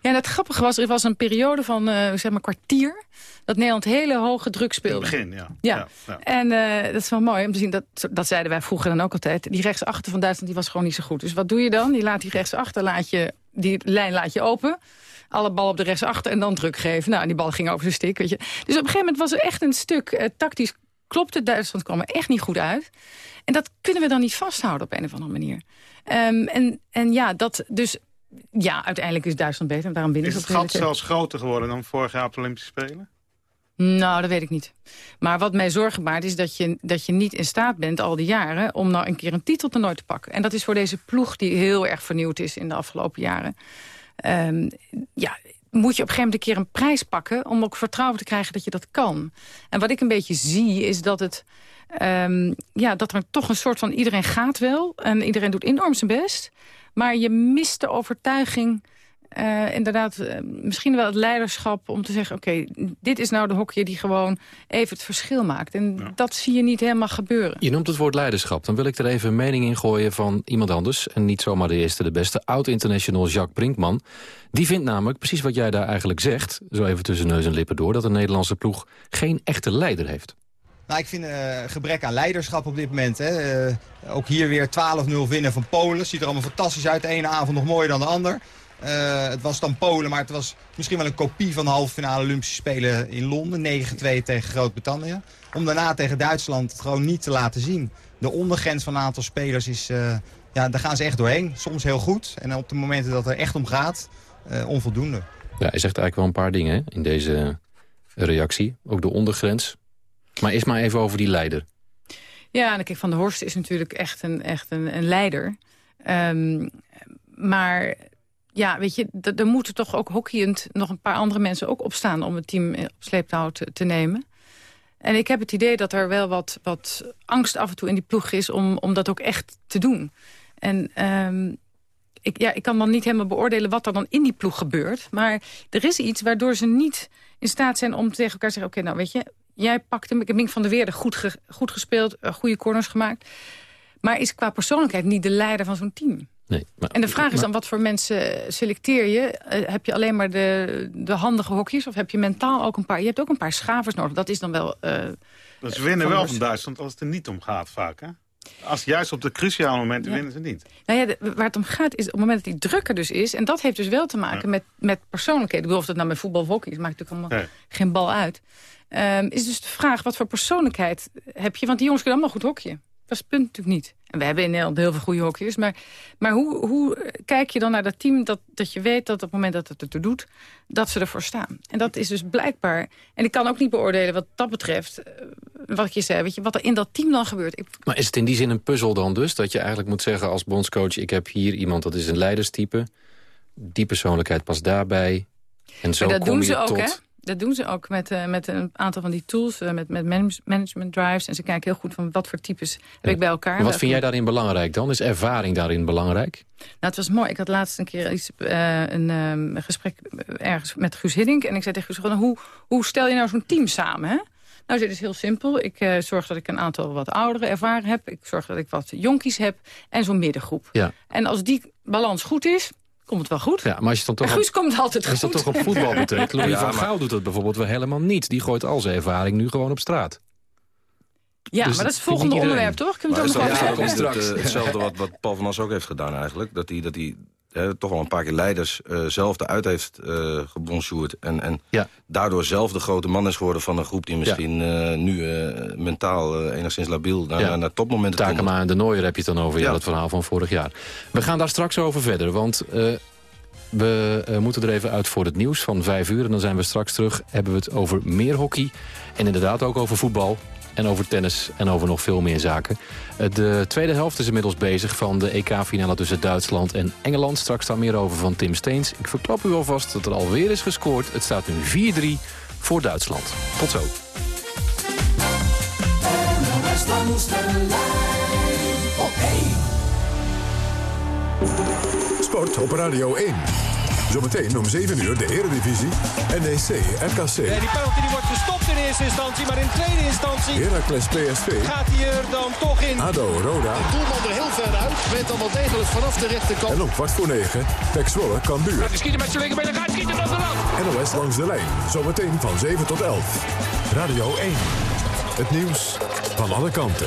S25: Ja, en het grappige was, er was een periode van uh, zeg maar kwartier... dat Nederland hele hoge druk speelde.
S27: In het begin, ja.
S25: Ja,
S27: ja, ja.
S25: en uh, dat is wel mooi om te zien, dat, dat zeiden wij vroeger dan ook altijd... die rechtsachter van Duitsland die was gewoon niet zo goed. Dus wat doe je dan? Je laat die rechtsachter, laat je, die lijn laat je open... alle bal op de rechtsachter en dan druk geven. Nou, die bal ging over de stick, weet je. Dus op een gegeven moment was er echt een stuk uh, tactisch klopte. Duitsland kwam er echt niet goed uit. En dat kunnen we dan niet vasthouden op een of andere manier. Ehm, en, en ja, dat dus... Ja, uiteindelijk is Duitsland beter. Daarom winnen
S27: Is het gat zelfs groter geworden dan vorig jaar op de Olympische Spelen?
S25: Nou, dat weet ik niet. Maar wat mij zorgen baart is dat je, dat je niet in staat bent al die jaren... om nou een keer een titeltoernooi te pakken. En dat is voor deze ploeg die heel erg vernieuwd is in de afgelopen jaren. Ehm, ja, moet je op een gegeven moment een keer een prijs pakken... om ook vertrouwen te krijgen dat je dat kan. En wat ik een beetje zie is dat het... ehm, ja, dat er toch een soort van iedereen gaat wel... en iedereen doet enorm zijn best... maar je mist de overtuiging... eh, inderdaad, eh, misschien wel het leiderschap om te zeggen... oké, dit is nou de hokje die gewoon even het verschil maakt. En dat zie je niet helemaal gebeuren.
S19: Je noemt het woord leiderschap. Dan wil ik er even een mening in gooien van iemand anders. En niet zomaar de eerste, de beste. Oud-international Jacques Brinkman. Die vindt namelijk, precies wat jij daar eigenlijk zegt... zo even tussen neus en lippen door... dat de Nederlandse ploeg geen echte leider heeft.
S30: Nou, ik vind eh, gebrek aan leiderschap op dit moment. Hè. Eh, ook hier weer 12-0 winnen van Polen. Ziet er allemaal fantastisch uit. De ene avond nog mooier dan de ander. Eh, het was dan Polen, maar het was misschien wel een kopie van de halve finale Olympische Spelen in Londen. 9-2 tegen Groot-Brittannië. Om daarna tegen Duitsland het gewoon niet te laten zien. De ondergrens van een aantal spelers is... ja, daar gaan ze echt doorheen. Soms heel goed. En op de momenten dat er echt om gaat, onvoldoende.
S19: Ja, hij zegt eigenlijk wel een paar dingen in deze reactie. Ook de ondergrens. Maar eerst maar even over die leider.
S25: Ja, en kijk, Van der Horst is natuurlijk echt een, echt een, een leider. Ehm, maar ja, weet je, er moeten toch ook hockeyend nog een paar andere mensen ook opstaan... om het team op sleeptouw te, te nemen. En ik heb het idee dat er wel wat, wat angst af en toe in die ploeg is... om, om dat ook echt te doen. En ehm, ik, ja, ik kan dan niet helemaal beoordelen wat er dan in die ploeg gebeurt. Maar er is iets waardoor ze niet in staat zijn om tegen elkaar te zeggen... oké, nou weet je, jij pakt hem. Ik heb Mink van der Weerde goed, ge- goed gespeeld, eh, goede corners gemaakt. Maar is qua persoonlijkheid niet de leider van zo'n team.
S19: Nee, maar,
S25: En de vraag is dan, wat voor mensen selecteer je? Eh, heb je alleen maar de, de handige hokjes? Of heb je mentaal ook een paar... Je hebt ook een paar schavers nodig. Dat is dan wel... eh,
S27: Dus ze winnen
S25: Van
S27: wel van Duitsland als het er niet om gaat vaak, hè? Als juist op de cruciale momenten
S25: Ja.
S27: winnen ze niet.
S25: Nou ja, de- waar het om gaat is op het moment dat die drukker dus is... en dat heeft dus wel te maken met, met persoonlijkheden. Ik bedoel, of dat nou met voetbal of hockey is, maakt natuurlijk allemaal
S27: Nee.
S25: geen bal uit. Ehm, is dus de vraag, wat voor persoonlijkheid heb je? Want die jongens kunnen allemaal goed hokje. Dat is het punt natuurlijk niet. En we hebben in Nederland heel veel goede hokjes. Maar, maar hoe, hoe kijk je dan naar dat team dat, dat je weet dat op het moment dat het ertoe doet... dat ze ervoor staan. En dat is dus blijkbaar... En ik kan ook niet beoordelen wat dat betreft... eh, wat je zei, weet je, wat er in dat team dan gebeurt. Ik,
S19: Maar is het in die zin een puzzel dan dus? Dat je eigenlijk moet zeggen als bondscoach... ik heb hier iemand, dat is een leiderstype. Die persoonlijkheid past daarbij. En zo
S25: Maar dat
S19: kom
S25: doen
S19: je
S25: ze ook,
S19: tot...
S25: hè? Dat doen ze ook met, eh, met een aantal van die tools, eh, met, met manage- management drives. En ze kijken heel goed van wat voor types heb ik bij elkaar.
S19: Maar wat vind jij daarin belangrijk dan? Is ervaring daarin belangrijk?
S25: Nou, het was mooi. Ik had laatst een keer iets, eh, een ehm, gesprek ergens met Guus Hiddink. En ik zei tegen Guus, gewoon, hoe, hoe stel je nou zo'n team samen, hè? Nou, dit is heel simpel. Ik zorg dat ik een aantal wat ouderen ervaren heb. Ik zorg dat ik wat jonkies heb. En zo'n middengroep.
S19: Ja.
S25: En als die balans goed is, komt het wel goed.
S19: Ja, maar als je het dan toch
S25: En Guus
S19: op-
S25: komt altijd
S19: Als je dat
S25: goed.
S19: toch op voetbal betrekt. Louis
S26: Ja,
S19: van
S26: maar-
S19: Gaal doet dat bijvoorbeeld wel helemaal niet. Die gooit al zijn ervaring nu gewoon op straat.
S25: Ja,
S19: Dus
S25: maar dat is het volgende onderwerp, toch? Kunnen
S26: Maar
S25: we
S26: is
S25: het
S26: dat,
S25: nog wel
S26: het, eh, hetzelfde wat, wat Paul van As ook heeft gedaan eigenlijk? Dat hij, dat hij toch wel een paar keer leiders eh, zelf eruit heeft uh, gebonsjoerd. En, en daardoor zelf de grote man is geworden van een groep... die misschien eh, nu mentaal enigszins labiel naar,
S19: Ja.
S26: naar, topmomenten komt.
S19: Takema en de Nooier heb je het dan over. Ja,
S26: Ja.
S19: dat verhaal van vorig jaar. We gaan daar straks over verder, want we moeten er even uit voor het nieuws van vijf uur. En dan zijn we straks terug, hebben we het over meer hockey. En inderdaad ook over voetbal en over tennis en over nog veel meer zaken. Eh, de tweede helft is inmiddels bezig van de EK-finale tussen Duitsland en Engeland. Straks daar meer over van Tim Steens. Ik verklap u alvast dat er alweer is gescoord. Het staat nu 4-3 voor Duitsland. Tot zo.
S31: NOS langs de lijn op 1.
S3: Sport op Radio 1. Zometeen om 7 uur de Eredivisie. NEC, RKC.
S32: Ja, die penalty die wordt gestopt in eerste instantie, maar in tweede instantie
S3: Heracles PSV.
S32: gaat hij er dan toch in.
S3: ADO, Roda.
S32: doelman er heel ver uit, weet dan wel degelijk vanaf de rechterkant.
S3: En om kwart voor 9, Pek Zwolle, Cambuur.
S32: Die schieten met zijn linkerbeen, gaat schieten op de lat.
S3: NOS langs de lijn. Zometeen van 7 tot 11. Radio 1. Het nieuws van alle kanten.